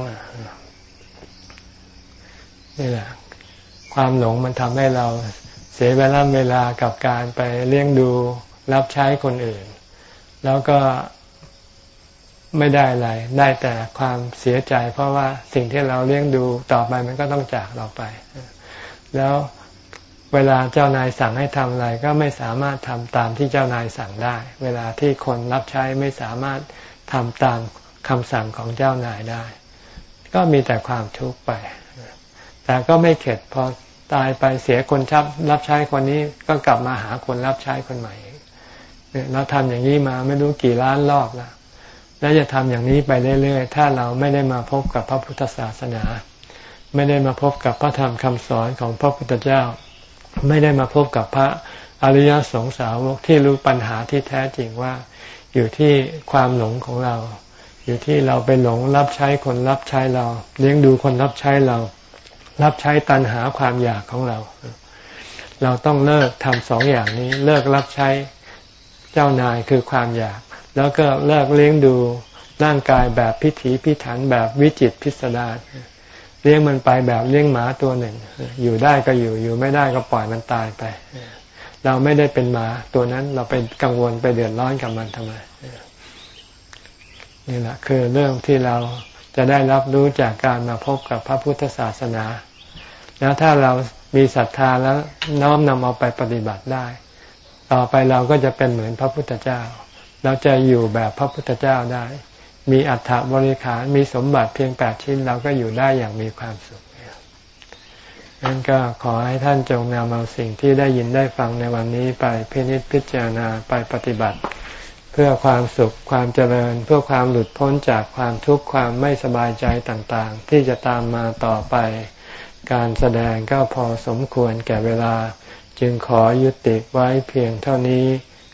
นี่แหละ ความหลงมันทำให้เราเสียเวลาเวลากับการไปเลี้ยงดูรับใช้คนอื่น แล้วก็ ไม่ได้อะไร ได้แต่ความเสียใจ เพราะว่าสิ่งที่เราเลี้ยงดูต่อไปมันก็ต้องจากเราไป แล้วเวลาเจ้านายสั่งให้ทำอะไร ก็ไม่สามารถทำตามที่เจ้านายสั่งได้ เวลาที่คนรับใช้ไม่สามารถทำตามคำสั่งของเจ้านายได้ ก็มีแต่ความทุกข์ไป แต่ก็ไม่เข็ดพอตายไปเสียคนชับรับใช้คนนี้ก็กลับมาหาคนรับใช้คนใหม่เราทำอย่างนี้มาไม่รู้กี่ล้านรอบแล้ว แล้วจะทำอย่างนี้ไปเรื่อยๆ ถ้าเราไม่ได้มาพบกับพระพุทธศาสนา ไม่ได้มาพบกับพระธรรมคำสอนของพระพุทธเจ้า ไม่ได้มาพบกับพระอริยสงสาวกที่รู้ปัญหาที่แท้จริงว่า อยู่ที่ความหลงของเรา อยู่ที่เราไปหลงรับใช้คนรับใช้เรา เลี้ยงดูคนรับใช้เรา รับใช้ตันหาความอยากของเรา เราต้องเลิกทำสองอย่างนี้ เลิกรับใช้เจ้านายคือความอยาก แล้วก็เลิกเลี้ยงดูร่างกายแบบพิถีพิถันแบบวิจิตพิสดารเลี้ยงมันไปแบบเลี้ยงหมาตัวหนึ่ง อยู่ได้ก็อยู่อยู่ไม่ได้ก็ปล่อยมันตายไป เราไม่ได้เป็นหมาตัวนั้นเราไปกังวลไปเดือดร้อนกับมันทำไมนี่แหละคือเรื่องที่เราจะได้รับรู้จากการมาพบกับพระพุทธศาสนา แล้วถ้าเรามีศรัทธาแล้วน้อมนำเอาไปปฏิบัติได้ ต่อไปเราก็จะเป็นเหมือนพระพุทธเจ้า เราจะอยู่แบบพระพุทธเจ้าได้ มีอัฐบริขารมีสมบัติเพียงแปดชิ้นเราก็อยู่ได้อย่างมีความสุขนั้นก็ขอให้ท่านจงนำเอาสิ่งที่ได้ยินได้ฟังในวันนี้ไปพินิจพิจารณาไปปฏิบัติ เพื่อความสุขความเจริญ เพื่อความหลุดพ้นจากความทุกข์ความไม่สบายใจต่างๆ ที่จะตามมาต่อไป การแสดงก็พอสมควรแก่เวลา จึงขอยุติไว้เพียงเท่านี้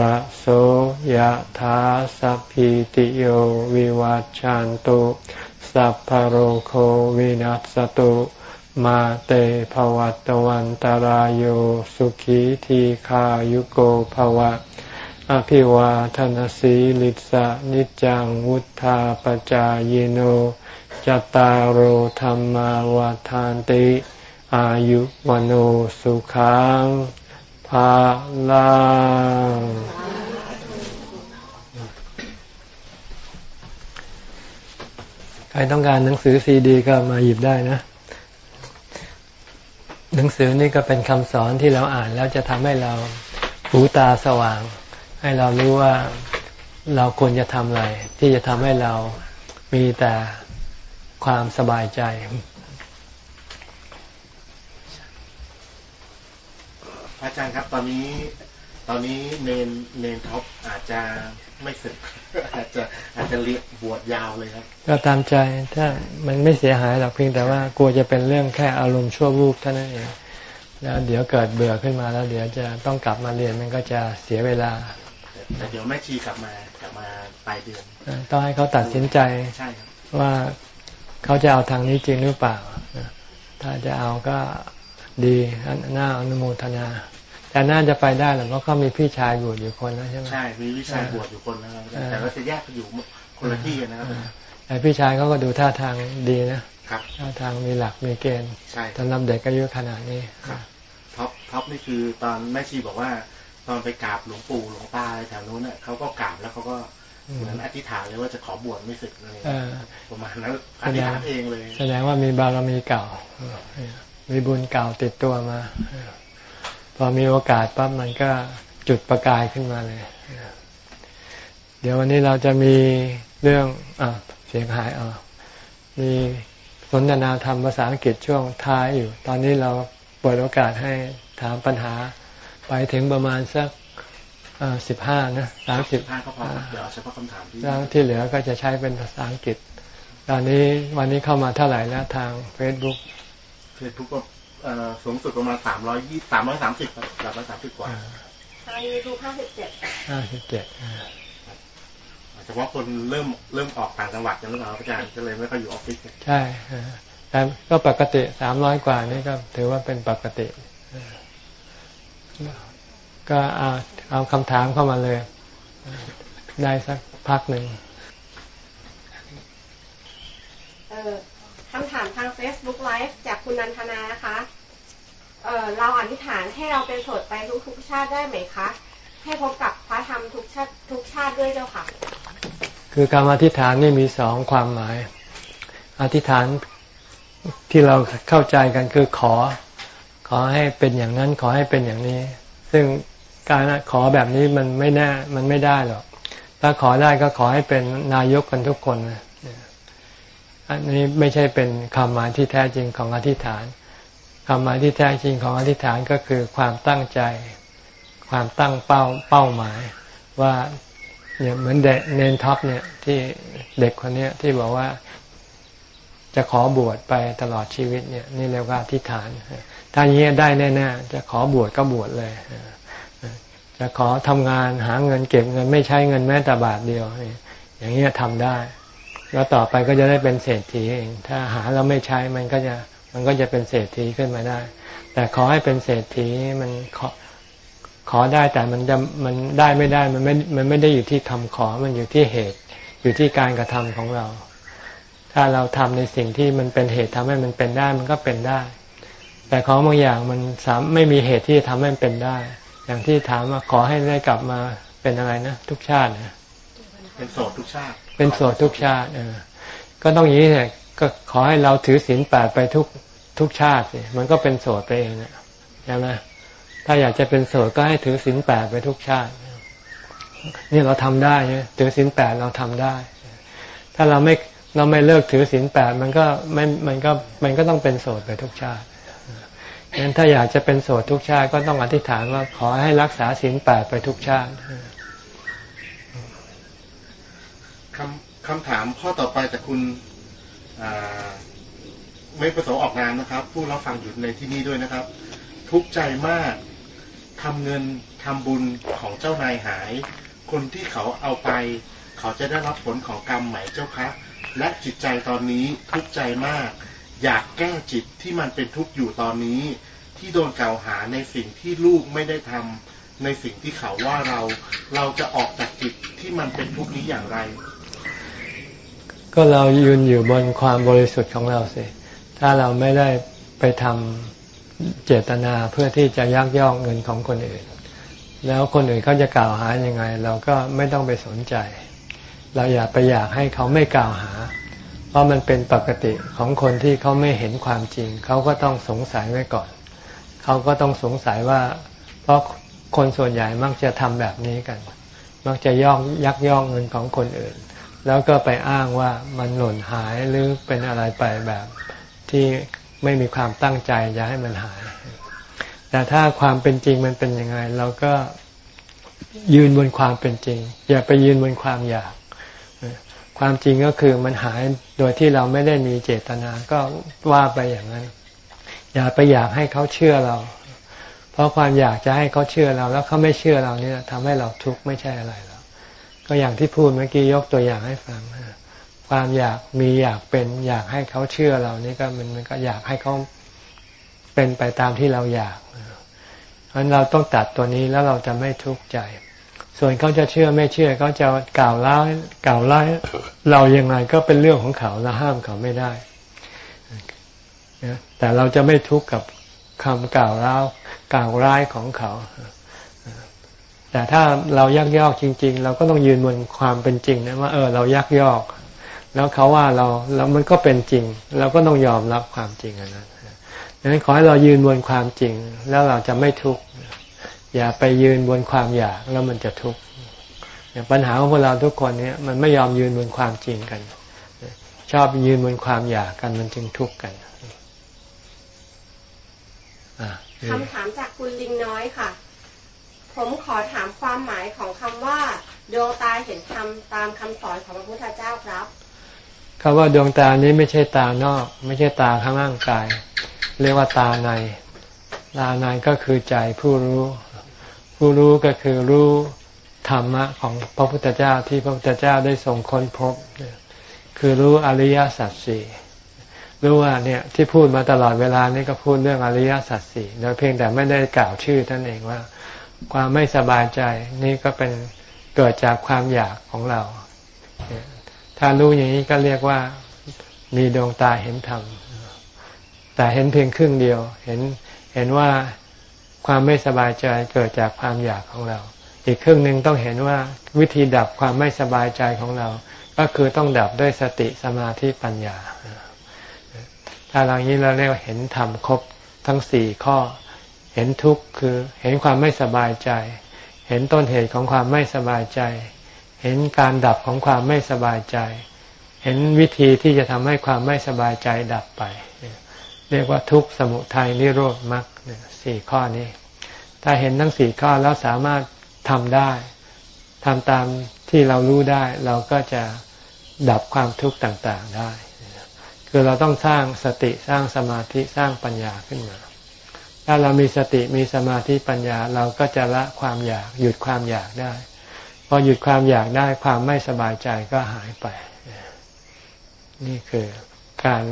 ระโสยธาสัพพิติโยวิวัจจันตุสัพพโรโควินัสตุมาเตภวัตวันตารโยสุขีทีขายุโกภวะ อภิวาทนสีลิสะนิจังวุธาปจายโนจตารโหธรรมวาทานติ อายุวโนสุขังาลังใครต้องการหนังสือซีดีก็มาหยิบได้นะ หนังสือนี่ก็เป็นคำสอนที่เราอ่านแล้วจะทำให้เราหูตาสว่าง ให้เรารู้ว่าเราควรจะทำอะไร ที่จะทำให้เรามีแต่ความสบายใจ อาจารย์ครับ ตอนนี้ ตอนนี้เนนเนนท็อปอาจจะไม่สึกอาจจะอาจจะเรียกบวชยาวเลยครับ ก็ตามใจถ้ามันไม่เสียหายหรอกเพียงแต่ว่ากลัวจะเป็นเรื่องแค่อารมณ์ชั่ววูบเท่านั้นเองแล้วเดี๋ยวเกิดเบื่อขึ้นมาแล้วเดี๋ยวจะต้องกลับมาเรียนมันก็จะเสียเวลาแต่เดี๋ยวแม่ชีกลับมากลับมาปลายเดือนต้องให้เขาตัดสินใจใช่ครับว่าเขาจะเอาทางนี้จริงหรือเปล่า ถ้าจะเอาก็ดีน่าอนุโมทนา แต่น่าจะไปได้หรอกเพราะเขามีพี่ชายบวชอยู่คนแล้วใช่ไหมใช่มีพี่ชายบวชอยู่คนนะครับแต่เราจะแยกไปอยู่คนละที่กันนะครับแต่พี่ชายเขาก็ดูท่าทางดีนะครับท่าทางมีหลักมีเกณฑ์ใช่สำหรับเด็กอายุขนาดนี้ครับท็อปท็อปนี่คือตอนแม่ชีบอกว่า ตอนไปกราบหลวงปู่หลวงตาอะไรแถวนู้นเนี่ยเขาก็กราบแล้วเขาก็เหมือนอธิษฐานเลยว่าจะขอบวชไม่สึกอะไรเออประมาณนั้นอธิษฐานเองเลย แสดงว่ามีบารมีเก่า มีบุญเก่าติดตัวมา พอมีโอกาสปั๊บมันก็จุดประกายขึ้นมาเลย เดี๋ยววันนี้เราจะมีเรื่องอเสียงหายอ่ามีสนทนาธรรมภาษาอังกฤษช่วงท้ายอยู่ ตอนนี้เราเปิดโอกาสให้ถามปัญหา ไปถึงประมาณสักสิบห้านะสามสิบห้าก็พอเดี๋ยวเอาเฉพาะคำถามที่แล้วที่เหลือก็จะใช้เป็นภาษาอังกฤษ ตอนนี้วันนี้เข้ามาเท่าไหร่แล้วทาง Facebook เฟซบุ๊กก็เอ่อ สูงสุดประมาณสามร้อยยี่สามร้อยสามสิบสามร้อยสามสิบกว่าทางยูทูบห้าสิบเจ็ดห้าสิบเจ็ดเฉพาะคนเริ่มเริ่มออกต่างจังหวัดกันหรือเปล่าอาจารย์ก็เลยไม่ค่อยอยู่ออฟฟิศกันใช่อ่าแต่ก็ปกติสามร้อยกว่านี่ก็ถือว่าเป็นปกติ ก็เอาเอาคำถามเข้ามาเลย ได้สักพักหนึ่ง เออ คำถามทาง Facebook Live จากคุณนันทนานะคะ เออเราอธิษฐานให้เราเป็นโสดไปทุกทุกชาติได้ไหมคะ ให้พบกับพระธรรมทุกชาติทุกชาติด้วยเจ้าค่ะ คือการอธิษฐานนี่มีสองความหมาย อธิษฐานที่เราเข้าใจกันคือขอ ขอให้เป็นอย่างนั้นขอให้เป็นอย่างนี้ ซึ่งการขอแบบนี้มันไม่แน่มันไม่ได้หรอก ถ้าขอได้ก็ขอให้เป็นนายกกันทุกคนนะ อันนี้ไม่ใช่เป็นคำหมายที่แท้จริงของอธิษฐานคำหมายที่แท้จริงของอธิษฐานก็คือความตั้งใจ ความตั้งเป้าเป้าหมาย ว่าเนี่ยเหมือนเด็กเนนท็อปเนี่ยที่เด็กคนเนี้ยที่บอกว่าจะขอบวชไปตลอดชีวิตเนี่ย นี่เรียกว่าอธิษฐาน ถ้าอย่างนี้ได้แน่ๆจะขอบวชก็บวชเลย จะขอทำงานหาเงินเก็บเงินไม่ใช้เงินแม้แต่บาทเดียว อย่างนี้ทำได้ แล้วต่อไปก็จะได้เป็นเศรษฐีเอง ถ้าหาแล้วไม่ใช้มันก็จะมันก็จะเป็นเศรษฐีขึ้นมาได้ แต่ขอให้เป็นเศรษฐีมันขอขอได้แต่มันจะมันได้ไม่ได้มันไม่มันไม่ได้อยู่ที่คำขอมันอยู่ที่เหตุ อยู่ที่การกระทำของเรา ถ้าเราทำในสิ่งที่มันเป็นเหตุทำให้มันเป็นได้มันก็เป็นได้ แต่ของบางอย่างมันสามไม่มีเหตุที่จะทำให้มันเป็นได้ อย่างที่ถามว่าขอให้ได้กลับมาเป็นอะไรนะทุกชาตินะเป็นโสดทุกชาติเป็นโสดทุกชาติเออ ก็ต้องอย่างนี้เนี่ยก็ขอให้เราถือศีลแปดไปทุกทุกชาติสิมันก็เป็นโสดไปเองนะใช่ไหมถ้าอยากจะเป็นโสดก็ให้ถือศีลแปดไปทุกชาตินี่เราทำได้เนี่ยถือศีลแปดเราทำได้ ถ้าเราไม่เราไม่เลิกถือศีลแปดมันก็ไม่มันก็มันก็ต้องเป็นโสดไปทุกชาติงั้นถ้าอยากจะเป็นโสดทุกชาติก็ต้องอธิษฐานว่าขอให้รักษาศีลแปดไปทุกชาติ คำคำถามข้อต่อไปจากคุณไม่ประสงค์ออกนามนะครับ ผู้รับฟังอยู่ในที่นี้ด้วยนะครับ ทุกใจมากทำเงินทำบุญของเจ้านายหาย คนที่เขาเอาไป เขาจะได้รับผลของกรรมไหมเจ้าคะ และจิตใจตอนนี้ทุกใจมาก อยากแก้จิตที่มันเป็นทุกข์อยู่ตอนนี้ ที่โดนกล่าวหาในสิ่งที่ลูกไม่ได้ทำในสิ่งที่เขาว่าเรา เราจะออกจากจิตที่มันเป็นทุกข์นี้อย่างไร ก็เรายืนอยู่บนความบริสุทธิ์ของเราสิถ้าเราไม่ได้ไปทำเจตนาเพื่อที่จะยักยอกเงินของคนอื่น แล้วคนอื่นเขาจะกล่าวหายังไง เราก็ไม่ต้องไปสนใจ เราอย่าไปอยากให้เขาไม่กล่าวหา เพราะมันเป็นปกติของคนที่เขาไม่เห็นความจริง เขาก็ต้องสงสัยไว้ก่อน เขาก็ต้องสงสัยว่า เพราะคนส่วนใหญ่มักจะทำแบบนี้กัน มักจะย่องยักยอกเงินของคนอื่น แล้วก็ไปอ้างว่ามันหล่นหายหรือเป็นอะไรไปแบบที่ไม่มีความตั้งใจจะให้มันหาย แต่ถ้าความเป็นจริงมันเป็นยังไง เราก็ยืนบนความเป็นจริง อย่าไปยืนบนความอยาก ความจริงก็คือมันหายโดยที่เราไม่ได้มีเจตนาก็ว่าไปอย่างนั้น อย่าไปอยากให้เขาเชื่อเรา เพราะความอยากจะให้เขาเชื่อเรา แล้วเขาไม่เชื่อเราเนี่ยทำให้เราทุกข์ไม่ใช่อะไรหร ก็อย่างที่พูดเมื่อกี้ยกตัวอย่างให้ฟังความอยากมีอยากเป็น อยากให้เขาเชื่อเรานี่ก็มันมันก็อยากให้เขาเป็นไปตามที่เราอยากเพราะนั้นเราต้องตัดตัวนี้แล้วเราจะไม่ทุกข์ใจ ส่วนเขาจะเชื่อไม่เชื่อเขาจะกล่าวร้ายกล่าวร้ายเรายังไงก็เป็นเรื่องของเขาเราห้ามเขาไม่ได้แต่เราจะไม่ทุกข์กับคำกล่าวร้าวกล่าวร้ายของเขา แต่ถ้าเรายักยอกจริง ๆ เราก็ต้องยืนบนความเป็นจริงนะว่าเออเรายักยอก แล้วเขาว่าเราแล้วมันก็เป็นจริง เราก็ต้องยอมรับความจริงนนั้นดังนั้นขอให้เรายืนบนความจริง แล้วเราจะไม่ทุกข์อย่าไปยืนบนความอยากแล้วมันจะทุกข์ปัญหาของพวกเราทุกคนเนี้ยมันไม่ยอมยืนบนความจริงกัน ชอบยืนบนความอยากกันมันจึงทุกข์กันคำถามจากคุณลิงน้อยค่ะ ผมขอถามความหมายของคำว่า ดวงตาเห็นธรรมตามคำสอนของพระพุทธเจ้าครับคำว่าดวงตานี้ไม่ใช่ตานอก ไม่ใช่ตาข้างร่างกาย เรียกว่าตาใน ตาในก็คือใจผู้รู้ ผู้รู้ก็คือรู้ธรรมะของพระพุทธเจ้าที่พระพุทธเจ้าได้ทรงค้นพบ คือรู้อริยสัจสี่รู้ว่าเนี่ยที่พูดมาตลอดเวลานี่ก็พูดเรื่องอริยสัจสี่โดยเพียงแต่ไม่ได้กล่าวชื่อท่านเองว่า ความไม่สบายใจ นี่ก็เป็นเกิดจากความอยากของเรา ถ้ารู้อย่างนี้ก็เรียกว่ามีดวงตาเห็นธรรม แต่เห็นเพียงครึ่งเดียว เห็นเห็นว่าความไม่สบายใจเกิดจากความอยากของเรา อีกครึ่งหนึ่งต้องเห็นว่าวิธีดับความไม่สบายใจของเรา ก็คือต้องดับด้วยสติสมาธิปัญญา ถ้าเรานี้เราเรียกว่าเห็นธรรมครบทั้งสี่ข้อ เห็นทุกข์คือเห็นความไม่สบายใจ เห็นต้นเหตุของความไม่สบายใจ เห็นการดับของความไม่สบายใจ เห็นวิธีที่จะทำให้ความไม่สบายใจดับไป เรียกว่าทุกข์สมุทัยนิโรธมรรคสี่ข้อนี้ ถ้าเห็นทั้งสี่ข้อแล้วสามารถทำได้ทำตามที่เรารู้ได้เราก็จะดับความทุกข์ต่างๆได้ คือเราต้องสร้างสติสร้างสมาธิสร้างปัญญาขึ้นมา ถ้าเรามีสติมีสมาธิปัญญาเราก็จะละความอยาก หยุดความอยากได้ พอหยุดความอยากได้ความไม่สบายใจก็หายไป นี่คือการ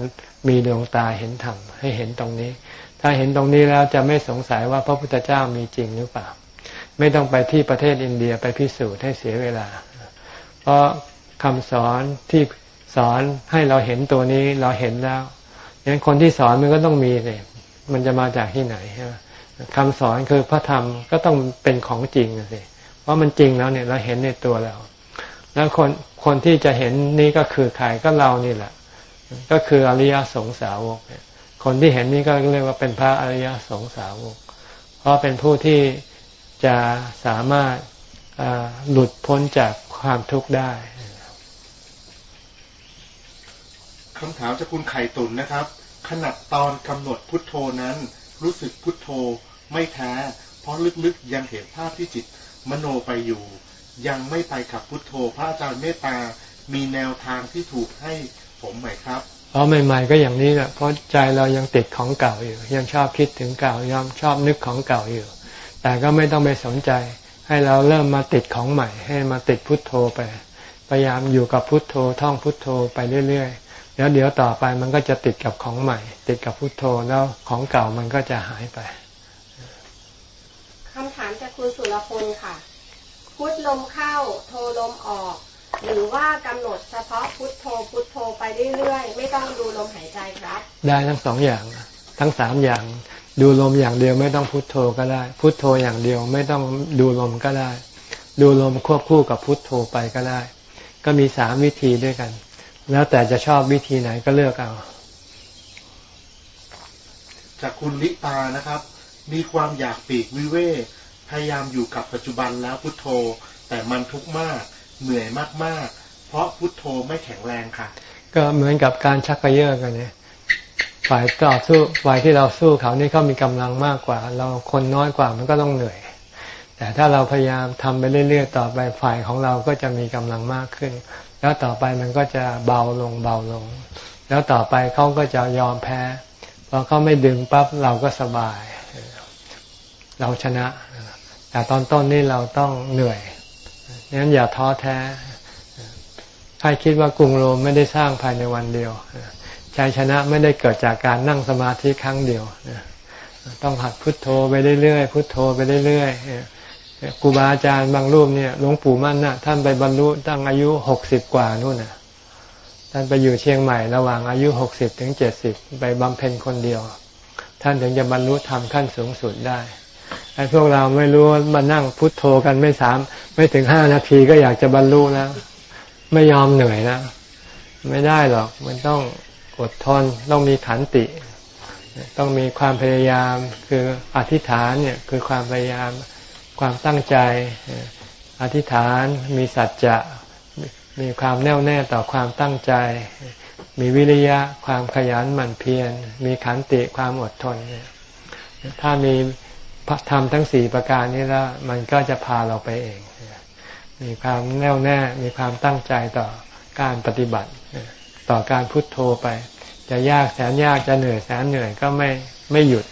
มีดวงตาเห็นธรรมให้เห็นตรงนี้ ถ้าเห็นตรงนี้แล้วจะไม่สงสัยว่าพระพุทธเจ้ามีจริงหรือเปล่า ไม่ต้องไปที่ประเทศอินเดียไปพิสูจน์ให้เสียเวลา เพราะคำสอนที่สอนให้เราเห็นตัวนี้เราเห็นแล้วงั้นคนที่สอนมันก็ต้องมีเลย มันจะมาจากที่ไหนคำสอนคือพระธรรมก็ต้องเป็นของจริงสิเพราะมันจริงแล้วเนี่ยเราเห็นในตัวเรา แล้วคนคนที่จะเห็นนี่ก็คือใครก็เรานี่แหละ ก็คืออริยสงสาวกคนที่เห็นนี่ก็เรียกว่าเป็นพระอริยสงสาวก เพราะเป็นผู้ที่จะสามารถหลุดพ้นจากความทุกข์ได้คำถามจากคุณไข่ตุนนะครับ ขณะตอนกำหนดพุทโธนั้น รู้สึกพุทโธไม่แท้ เพราะลึกๆยังเห็นภาพที่จิตมโนไปอยู่ ยังไม่ไปขับพุทโธ พระอาจารย์เมตตามีแนวทางที่ถูกให้ผมไหมครับเพราะใหม่ ๆ ก็อย่างนี้แหละเพราะใจเรายังติดของเก่าอยู่ ยังชอบคิดถึงเก่ายังชอบนึกของเก่าอยู่ แต่ก็ไม่ต้องไปสนใจ ให้เราเริ่มมาติดของใหม่ ให้มาติดพุทโธไป พยายามอยู่กับพุทโธท่องพุทโธไปเรื่อยๆ แล้วเดี๋ยวต่อไปมันก็จะติดกับของใหม่ ติดกับพุทโธแล้วของเก่ามันก็จะหายไปคำถามจากคุณสุรพลค่ะ พุทลมเข้าโทลมออก หรือว่ากำหนดเฉพาะพุทโธพุทโธไปเรื่อยๆ ไม่ต้องดูลมหายใจครับ ได้ทั้งสองอย่างทั้งสามอย่างดูลมอย่างเดียวไม่ต้องพุทโธก็ได้ พุทโธอย่างเดียวไม่ต้องดูลมก็ได้ ดูลมควบคู่กับพุทโธไปก็ได้ ก็มีสามวิธีด้วยกัน แล้วแต่จะชอบวิธีไหนก็เลือกเอา จากคุณลิปานะครับ มีความอยากปีกวิเวกพยายามอยู่กับปัจจุบันแล้วพุทโธ แต่มันทุกข์มาก เหนื่อยมากๆ เพราะพุทโธไม่แข็งแรงค่ะ ก็เหมือนกับการชักกระเยาะกันเนี่ยฝ่ายต่อสู้ฝ่ายที่เราสู้เขานี่เขามีกำลังมากกว่า เราคนน้อยกว่ามันก็ต้องเหนื่อย แต่ถ้าเราพยายามทำไปเรื่อยๆต่อไปฝ่ายของเราก็จะมีกำลังมากขึ้น แล้วต่อไปมันก็จะเบาลงเบาลง แล้วต่อไปเขาก็จะยอมแพ้พอเขาไม่ดึงปั๊บเราก็สบาย เราชนะ แต่ตอนต้นนี่เราต้องเหนื่อยงั้นอย่าท้อแท้ใครคิดว่ากรุงโรมไม่ได้สร้างภายในวันเดียวชัยชนะไม่ได้เกิดจากการนั่งสมาธิครั้งเดียว ต้องหัดพุทโธไปเรื่อยๆ พุทโธไปเรื่อยๆ ครูบาอาจารย์บางรูปเนี่ยหลวงปู่มั่นนะ่ะท่านไปบรรลุตั้งอายุหกสิบกว่านู่นน่ะ ท่านไปอยู่เชียงใหม่ระหว่างอายุหกสิบถึงเจ็ดสิบไปบำเพ็ญคนเดียว ท่านถึงจะบรรลุธรรมขั้นสูงสุดได้ไอ้พวกเราไม่รู้มานั่งพุทโธกันไม่สามไม่ถึงห้านาทีก็อยากจะบรรลุแล้ว ไม่ยอมเหนื่อยนะไม่ได้หรอกมันต้องอดทนต้องมีขันติ ต้องมีความพยายามคืออธิษฐานเนี่ยคือความพยายาม ความตั้งใจ อธิษฐาน มีสัจจะ มีความแน่วแน่ต่อความตั้งใจ มีวิริยะ ความขยันหมั่นเพียร มีขันติความอดทน ถ้ามีทำทั้งสี่ประการนี้แล้ว มันก็จะพาเราไปเอง มีความแน่วแน่ มีความตั้งใจต่อการปฏิบัติ ต่อการพุทโธไป จะยากแสนยากจะเหนื่อยแสนเหนื่อยก็ไม่ไม่หยุด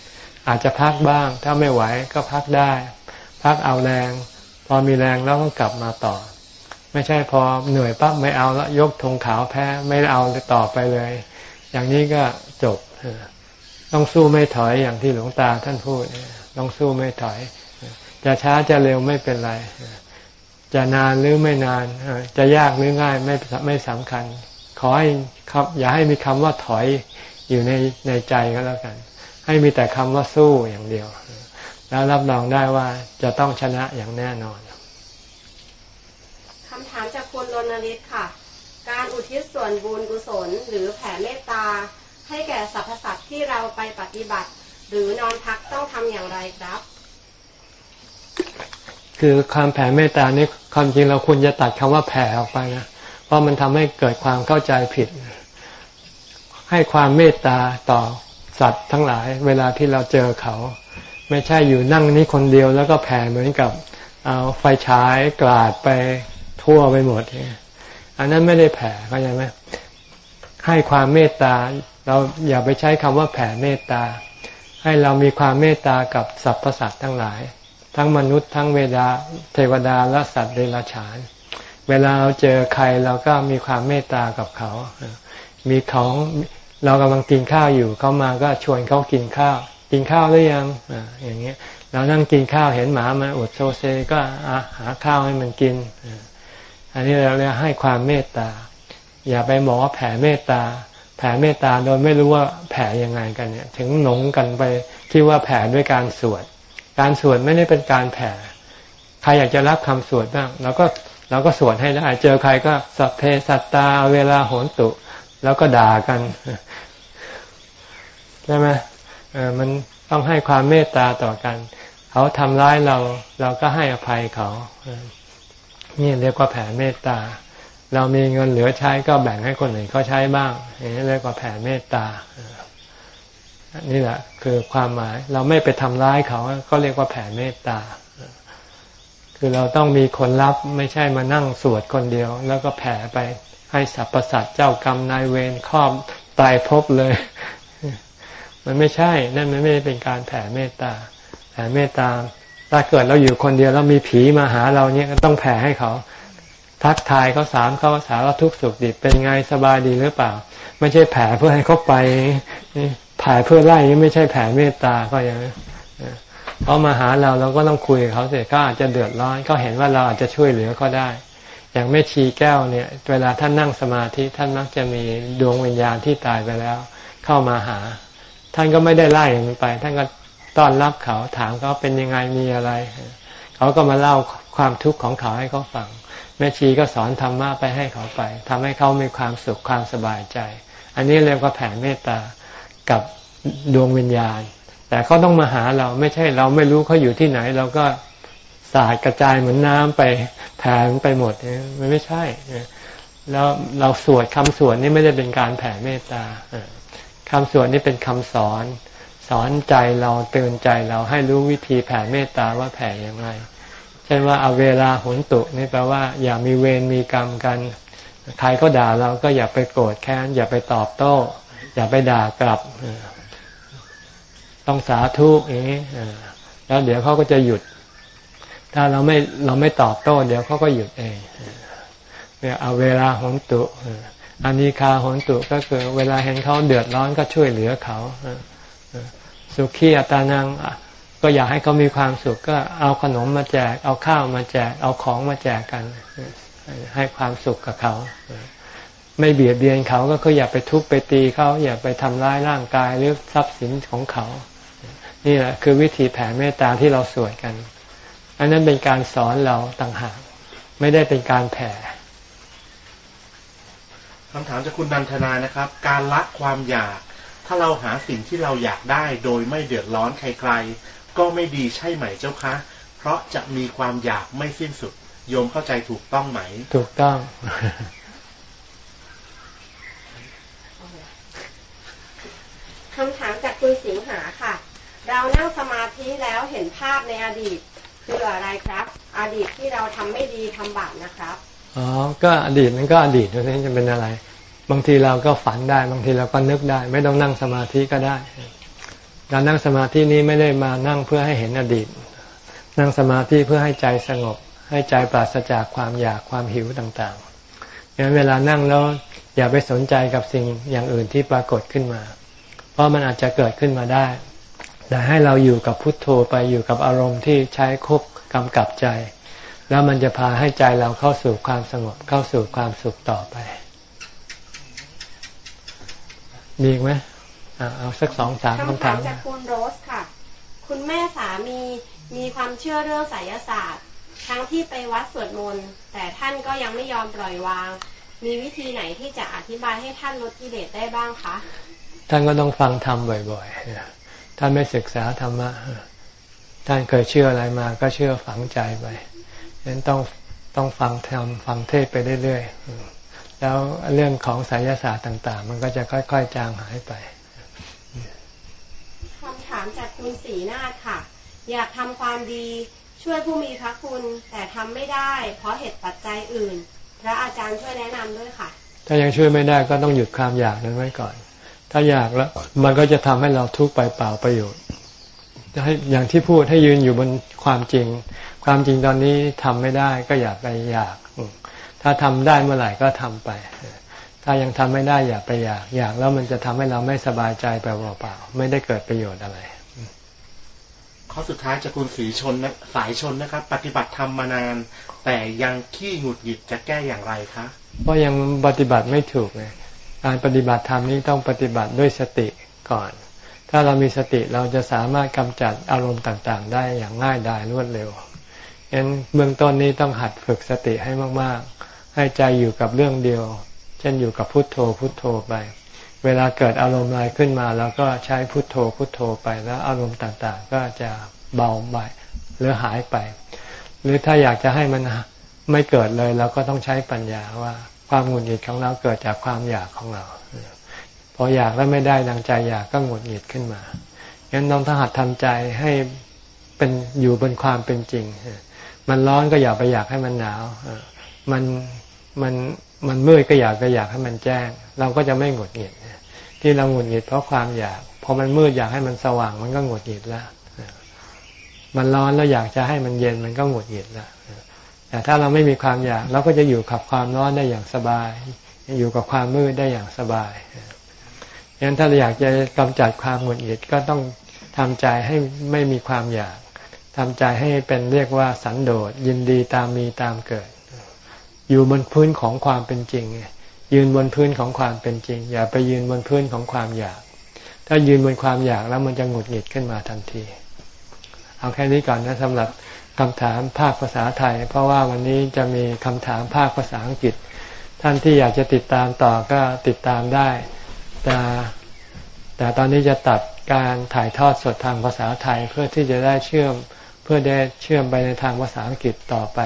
อาจจะพักบ้าง ถ้าไม่ไหวก็พักได้ พักเอาแรง พอมีแรงแล้วก็กลับมาต่อ ไม่ใช่พอเหนื่อยปั๊บไม่เอาแล้วยกธงขาวแพ้ไม่เอาต่อไปเลย อย่างนี้ก็จบต้องสู้ไม่ถอยอย่างที่หลวงตาท่านพูดต้องสู้ไม่ถอย จะช้าจะเร็วไม่เป็นไร จะนานหรือไม่นาน จะยากหรือง่ายไม่ไม่สำคัญ ขอให้ครับ อย่าให้มีคำว่าถอยอยู่ในในใจก็แล้วกัน ให้มีแต่คำว่าสู้อย่างเดียว แล้วรับรองได้ว่าจะต้องชนะอย่างแน่นอนคำถามจากคุณรณฤทธิ์ค่ะ การอุทิศส่วนบุญกุศล หรือแผ่เมตตา ให้แก่สรรพสัตว์ที่เราไปปฏิบัติ หรือนอนพักต้องทำอย่างไรครับ คือความแผ่เมตตานี่ความจริงเราควรจะตัดคำว่าแผ่ออกไปนะเพราะมันทำให้เกิดความเข้าใจผิด ให้ความเมตตาต่อสัตว์ทั้งหลาย เวลาที่เราเจอเขา ไม่ใช่อยู่นั่งนี้คนเดียวแล้วก็แผ่เหมือนกับเอาไฟฉายกลาดไปทั่วไปหมดอันนั้นไม่ได้แผ่เข้าใจไหมให้ความเมตตาเราอย่าไปใช้คำว่าแผ่เมตตา ให้เรามีความเมตตากับสรรพสัตว์ทั้งหลาย ทั้งมนุษย์ทั้งเวดาเทวดาและสัตว์เดรัจฉาน เวลาเราเจอใครเราก็มีความเมตตากับเขา มีของเรากำลังกินข้าวอยู่เขามาก็ชวนเขากินข้าว กินข้าวหรือยังอย่างเงี้ยเรานั่งกินข้าวเห็นหมามาอดโซเซก็หาข้าวให้มันกิน อันนี้เราเรียกให้ความเมตตา อย่าไปบอกว่าแผ่เมตตา แผ่เมตตาโดยไม่รู้ว่าแผ่ยังไงกันเนี่ย ถึงหลงกันไปคิดว่าแผ่ด้วยการสวด การสวดไม่ได้เป็นการแผ่ ใครอยากจะรับคำสวดบ้างเราก็เราก็สวดให้ได้เจอใครก็สัพเพสัตตาเวลาโหนตุ แล้วก็ด่ากันใช่ไหมเมันต้องให้ความเมตตาต่อกัน เขาทำร้ายเราเราก็ให้อภัยเขา นี่เรียกว่าแผ่เมตตา เรามีเงินเหลือใช้ก็แบ่งให้คนอื่นเขาใช้บ้างนี้เรียกว่าแผ่เมตตานี่แหละ คือความหมาย เราไม่ไปทำร้ายเขา ก็เรียกว่าแผ่เมตตา คือเราต้องมีคนรับไม่ใช่มานั่งสวดคนเดียว แล้วก็แผ่ไปให้สรรพสัตว์เจ้ากรรมนายเวรครอบตายพบเลย มันไม่ใช่ นั่นมันไม่ได้เป็นการแผ่เมตตา แผ่เมตตา ถ้าเกิดเราอยู่คนเดียวแล้วมีผีมาหาเราเนี่ยก็ต้องแผ่ให้เขา ทักทายเขาสามเขาสาวทุกสุขดิบเป็นไงสบายดีหรือเปล่า ไม่ใช่แผ่เพื่อให้เขาไปแผ่เพื่อไล่ไม่ใช่แผ่เมตตาก็อย่างนี้เขามาหาเราเราก็ต้องคุยกับเขาเสร็จก็อาจจะเดือดร้อนก็เห็นว่าเราอาจจะช่วยเหลือก็ได้ อย่างแม่ชีแก้วเนี่ย เวลาท่านนั่งสมาธิท่านมักจะมีดวงวิญญาณที่ตายไปแล้ว เข้ามาหา ท่านก็ไม่ได้ไล่มันไป ท่านก็ต้อนรับเขาถามเขาเป็นยังไงมีอะไร เขาก็มาเล่าความทุกข์ของเขาให้เขาฟัง แม่ชีก็สอนธรรมะไปให้เขาไปทำให้เขามีความสุขความสบายใจ อันนี้เรียกว่าแผ่เมตตากับดวงวิญญาณ แต่เขาต้องมาหาเราไม่ใช่เราไม่รู้เขาอยู่ที่ไหน เราก็สาดกระจายเหมือนน้ำไปแผ่ไปหมดมันไม่ใช่แล้วเราสวดคำสวดนี่ไม่ได้เป็นการแผ่เมตตา คำสวดนี่เป็นคำสอน สอนใจเราเตือนใจเราให้รู้วิธีแผ่เมตตาว่าแผ่อย่างไรเช่นว่าเอาเวลาหุนตุนี่แปลว่า อย่ามีเวรมีกรรมกันใครก็ด่าเราก็อย่าไปโกรธแค้น อย่าไปตอบโต้ อย่าไปด่ากลับ ต้องสาธุอย่างนี้แล้วเดี๋ยวเขาก็จะหยุด ถ้าเราไม่เราไม่ตอบโต้ เดี๋ยวเขาก็หยุดเองเนี่ยเอาเวลาหนตุ อันนี้คาหนตุก็คือ เวลาเห็นเขาเดือดร้อนก็ช่วยเหลือเขาสุขีอัตานังก็อยากให้เขามีความสุขก็เอาขนมมาแจก เอาข้าวมาแจก เอาของมาแจกกัน ให้ความสุขกับเขา ไม่เบียดเบียนเขาก็คืออย่าไปทุบไปตีเขาอย่าไปทำร้ายร่างกายหรือทรัพย์สินของเขา นี่แหละคือวิธีแผ่เมตตาที่เราสวดกัน อันนั้นเป็นการสอนเราต่างหาก ไม่ได้เป็นการแผ่ คำถามจากคุณนันทนานะครับ การละความอยาก ถ้าเราหาสิ่งที่เราอยากได้โดยไม่เดือดร้อนใครๆ ก็ไม่ดีใช่ไหมเจ้าคะ เพราะจะมีความอยากไม่สิ้นสุด โยมเข้าใจถูกต้องไหม ถูกต้อง คำถามจากคุณสิงหาค่ะ เรานั่งสมาธิแล้วเห็นภาพในอดีตคืออะไรครับ อดีตที่เราทำไม่ดีทำบาปนะครับอ๋อ ก็อดีตมันก็อดีตนั่นจะเป็นอะไร บางทีเราก็ฝันได้ บางทีเราก็นึกได้ ไม่ต้องนั่งสมาธิก็ได้ การนั่งสมาธินี้ไม่ได้มานั่งเพื่อให้เห็นอดีต นั่งสมาธิเพื่อให้ใจสงบ ให้ใจปราศจากความอยากความหิวต่างๆดังนั้นเวลานั่งแล้วอย่าไปสนใจกับสิ่งอย่างอื่นที่ปรากฏขึ้นมา เพราะมันอาจจะเกิดขึ้นมาได้ แต่ให้เราอยู่กับพุทโธไปอยู่กับอารมณ์ที่ใช้ควบกำกับใจ แล้วมันจะพาให้ใจเราเข้าสู่ความสงบเข้าสู่ความสุขต่อไป มีไหมเอาสักสองสามคำถามจากคุณโรสค่ะ คุณแม่สามีมีความเชื่อเรื่องไสยศาสตร์ ทั้งที่ไปวัดสวดมนต์ แต่ท่านก็ยังไม่ยอมปล่อยวาง มีวิธีไหนที่จะอธิบายให้ท่านลดกิเลสได้บ้างคะ ท่านก็ต้องฟังธรรมบ่อยๆ ท่านไม่ศึกษาธรรมะ ท่านเคยเชื่ออะไรมา ก็เชื่อฝังใจไปฉะนั้นต้องต้องฟังธรรมฟังเทศไปเรื่อยๆ แล้วเรื่องของไสยศาสตร์ต่าง ๆ มันก็จะค่อย ๆ จางหายไปคำถามจากคุณสีนาฏค่ะ อยากทำความดีช่วยผู้มีพระคุณแต่ทำไม่ได้ เพราะเหตุปัจจัยอื่น พระอาจารย์ช่วยแนะนำด้วยค่ะ ถ้ายังช่วยไม่ได้ก็ต้องหยุดความอยากนั้นไว้ก่อน ถ้าอยากแล้วมันก็จะทำให้เราทุกข์ไปเปล่าประโยชน์จะให้อย่างที่พูดให้ยืนอยู่บนความจริง ความจริงตอนนี้ทำไม่ได้ก็อย่าไปอยาก ถ้าทำได้เมื่อไหร่ก็ทำไป ถ้ายังทำไม่ได้อย่าไปอยาก อยากแล้วมันจะทำให้เราไม่สบายใจไปเปล่าๆไม่ได้เกิดประโยชน์อะไรข้อสุดท้ายจะคุณสีชนนะสายชนนะครับ ปฏิบัติธรรมมานาน แต่ยังขี้หงุดหงิดจะแก้อย่างไรคะเพราะยังปฏิบัติไม่ถูกเลยการปฏิบัติธรรมนี้ต้องปฏิบัติด้วยสติก่อน ถ้าเรามีสติเราจะสามารถกำจัดอารมณ์ต่างๆ ได้อย่างง่ายดายรวดเร็วฉะนั้นเบื้องต้นนี้ต้องหัดฝึกสติให้มากๆ ให้ใจอยู่กับเรื่องเดียว เช่นอยู่กับพุทโธพุทโธไป เวลาเกิดอารมณ์อะไรขึ้นมาเราก็ใช้พุทโธพุทโธไปแล้วอารมณ์ต่างๆ ก็จะเบาไปหรือหายไป หรือถ้าอยากจะให้มันไม่เกิดเลยเราก็ต้องใช้ปัญญาว่าความหงุดหงิดของเราเกิดจากความอยากของเราพออยากแล้วไม่ได้ดังใจอยากก็หงุดหงิดขึ้นมางั้นต้องทหัดทำใจให้เป็นอยู่บนความเป็นจริง มันร้อนก็อย่าไปอยากให้มันหนาว มัน มันมันมืดก็อยากไปอยากให้มันแจ้ง เราก็จะไม่หงุดหงิดที่เราหงุดหงิดเพราะความอยากพอมันมืดอยากให้มันสว่าง มันก็หงุดหงิดแล้วมันร้อนแล้วอยากจะให้มันเย็นมันก็หงุดหงิดแล้วแต่ถ้าเราไม่มีความอยากเราก็จะอยู่กับความร้อนได้อย่างสบาย อยู่กับความมืดได้อย่างสบายยันถ้าเราอยากจะกำจัดความหงุดหงิดก็ต้องทำใจให้ไม่มีความอยากทำใจให้เป็นเรียกว่าสันโดษยินดีตามมีตามเกิด อยู่บนพื้นของความเป็นจริง ยืนบนพื้นของความเป็นจริง อย่าไปยืนบนพื้นของความอยาก ถ้ายืนบนความอยากแล้วมันจะหงุดหงิดขึ้นมาทันที เอาแค่นี้ก่อนนะสำหรับคำถามภาคภาษาไทย เพราะว่าวันนี้จะมีคำถามภาคภาษาอังกฤษ ท่านที่อยากจะติดตามต่อก็ติดตามได้ แต่แต่ตอนนี้จะตัดการถ่ายทอดสดทางภาษาไทยเพื่อที่จะได้เชื่อมเพื่อได้เชื่อมไปในทางภาษาอังกฤษต่อไป